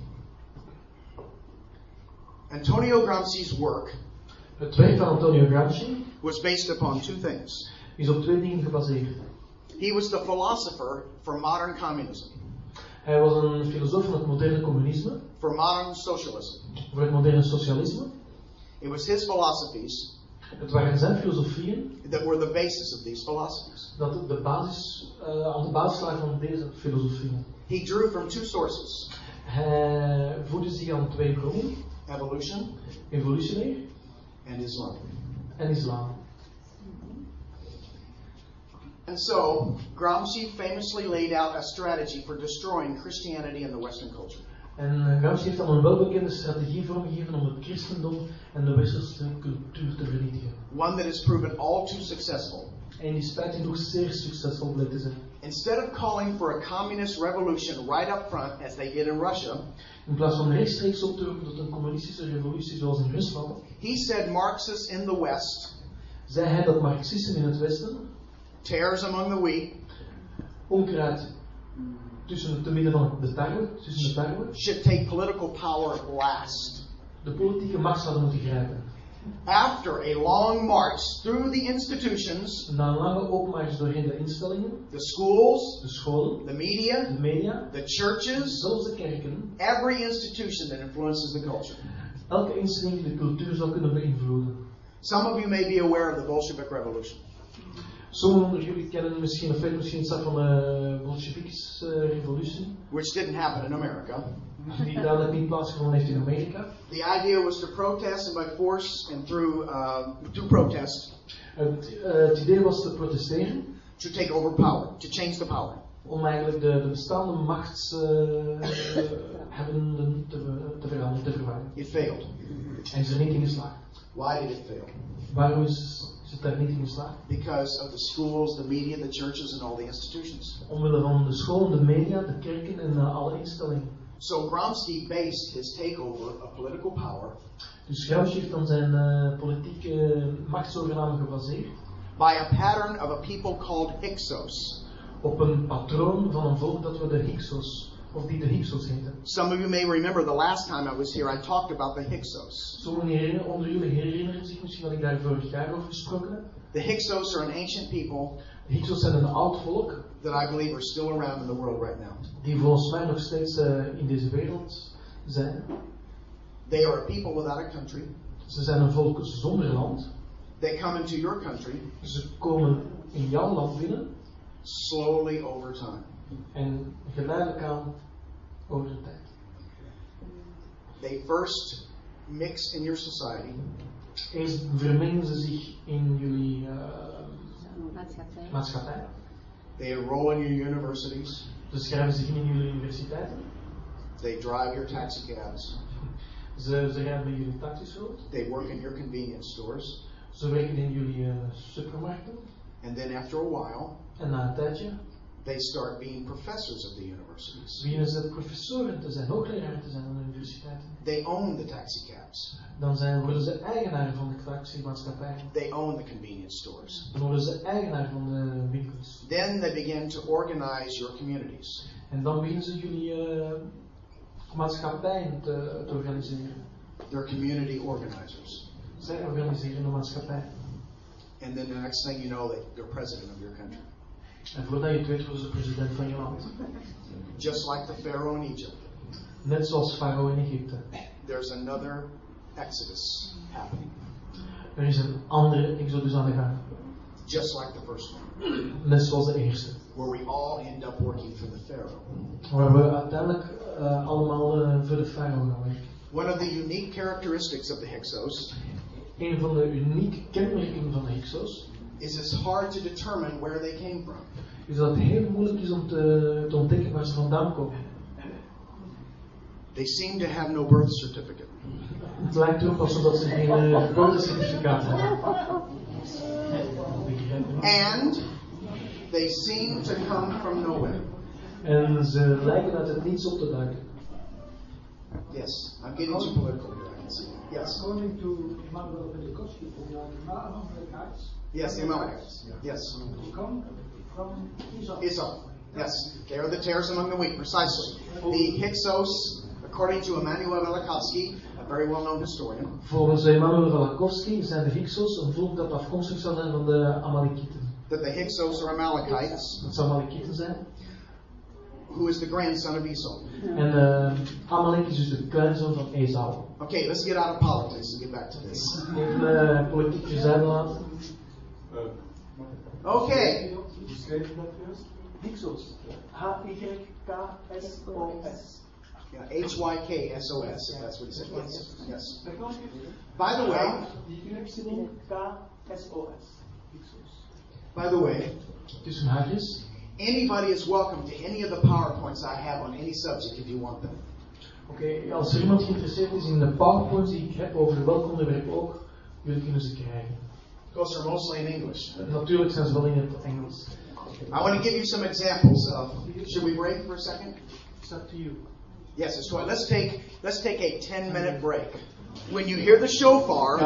Antonio Gramsci's work Het werk van Antonio Gramsci was based upon two things. is op twee dingen gebaseerd. He was the philosopher for modern communism, Hij was een filosoof van het moderne communisme, for modern socialism. voor het moderne socialisme. It was his philosophies Het waren zijn filosofieën that were the basis of these philosophies. dat de basis, eh, aan de basis lagen van deze filosofieën. He drew from two sources Hij voedde zich aan twee bronnen, evolution evolutionair and Islam. And islam. And so, Gramsci famously laid out a strategy for destroying Christianity in the Western culture. En eh, Gramsci heeft dan een welbekende strategie vormgegeven om het christendom en de westerse cultuur te vernietigen. One that has proven all too successful. En die spijt nog zeer succesvol bleek te zijn. Instead of calling for a communist revolution right up front, as they did in Russia, In plaats van rechtstreeks op te roepen tot een communistische revolutie zoals in Rusland, he said Marxists in the West, zei hij dat marxisten in het Westen tares among the wheat, onkruid tussen te midden van de tarwe, tussen de tarwe, should take political power last. de politieke macht zouden moeten grijpen. After a long march through the institutions, Na een lange opmars doorheen de instellingen, the schools, de scholen, the media, de media, the churches, zelfs de kerken, every institution that influences the culture. elke instelling die de cultuur zou kunnen beïnvloeden. Some of you may be aware of the Bolshevik Revolution. Sommigen onder jullie kennen misschien of weten misschien iets van de revolutie, which didn't happen in America. Die duidelijk niet plaatsgevonden heeft in Amerika. The idea was to protest and by force and through uh, through protest Het, eh, het idee was te protesteren to take over power, to change the power. om eigenlijk de, de bestaande machtshebbenden te, te veranderen, te vervangen. It failed. En is er niet in geslaagd. Why did it fail? Waarom is, is het daar niet in geslaagd? Because of the schools, the media, the churches, and all the institutions. Omwille van de scholen, de media, de kerken en eh, alle instellingen. So Gramsci based his takeover of political power Dus Gramsci heeft dan zijn eh, politieke machtsovername gebaseerd by a pattern of a people called Hyksos. op een patroon van een volk dat we de Hyksos, of die de Hyksos heten. Some of you may remember the last time I was here, I talked about the Hyksos. Sommigen onder jullie herinneren zich misschien dat ik daar vorig jaar over gesproken heb. The Hyksos are an ancient people Hyksos zijn een oud volk that I believe are still around in the world right now. die volgens mij nog steeds eh, in deze wereld zijn. They are a people without a country. Ze zijn een volk zonder land. They come into your country Ze komen in jouw land binnen slowly over time. en geleidelijk aan over de tijd. They first mix in your society. Eerst vermengen ze zich in jullie eh, maatschappij. maatschappij. They enroll in your universities. Ze schrijven zich in in jullie universiteiten. They drive your taxi cabs. Ze, ze rijden bij jullie taxis rond. They work in your convenience stores. Ze werken in jullie eh, supermarkten. And then after a while, En na een tijdje they start being professors of the universities. beginnen ze professoren te zijn, hoogleraar te zijn aan de universiteiten. They own the taxi cabs. Dan zijn, worden ze eigenaar van de taximaatschappij. They own the convenience stores. Dan worden ze eigenaar van de winkels. Then they begin to organize your communities. En dan beginnen ze jullie eh, maatschappijen te, te organiseren. They're community organizers. Zij organiseren de maatschappij. And then the next thing you know, they're president of your country. En voordat je het weet, worden ze president van je land. Just like the Pharaoh in Egypt. Net zoals Farao in Egypte. There's another exodus happening. Er is een andere exodus aan de gang. Just like the first one. Net zoals de eerste. Where we all end up working for the Pharaoh. Waar we uiteindelijk eh, allemaal eh, voor de Farao gaan werken. One of the unique characteristics of the Hyksos Een van de unieke kenmerken van de Hyksos is it's hard to determine where they came from. is dat het heel moeilijk is om te, te ontdekken waar ze vandaan komen. They seem to have no birth certificate. Het lijkt erop alsof ze geen uh, geboortecertificaat hebben. And they seem to come from nowhere. En ze lijken uit het niets op te duiken. Yes, I'm getting too political here. I can see. Yes, According to Immanuel Pentecost, from the Imam of the Guides, Yes, the Amalekites. Yes. Come from Esau. Yes. They are the tares among the wheat, precisely. The Hyksos, according to Emmanuel Velikovsky, a very well known historian, Volgens Emmanuel Velikovsky zijn de Hyksos een volk dat afkomstig zou zijn van de Amalekieten. that the Hyksos are Amalekites, Dat zou Amalekieten zijn. who is the grandson of Esau. En uh, Amalek is dus de kleinzoon van Esau. Okay, let's get out of politics and get back to this. Even uh, politiek terzijde laten. Okay. Hoe schrijf je dat? Hyksos. H-Y-K-S-O-S. Yeah, H Y K S O S, if that's what he said. Yes. Yes. Zeg nog eens. By the way, Hyksos. by the way, anybody is welcome to any of the PowerPoints I have on any subject if you want them. Oké, als er iemand geïnteresseerd is in de PowerPoints die ik heb over welk onderwerp ook, jullie kunnen ze krijgen. Because they're mostly in English. Natuurlijk zijn ze wel in. I want to give you some examples of. Should we break for a second? It's up to you. Yes, it's fine. Let's take let's take a ten minute break. When you hear the shofar,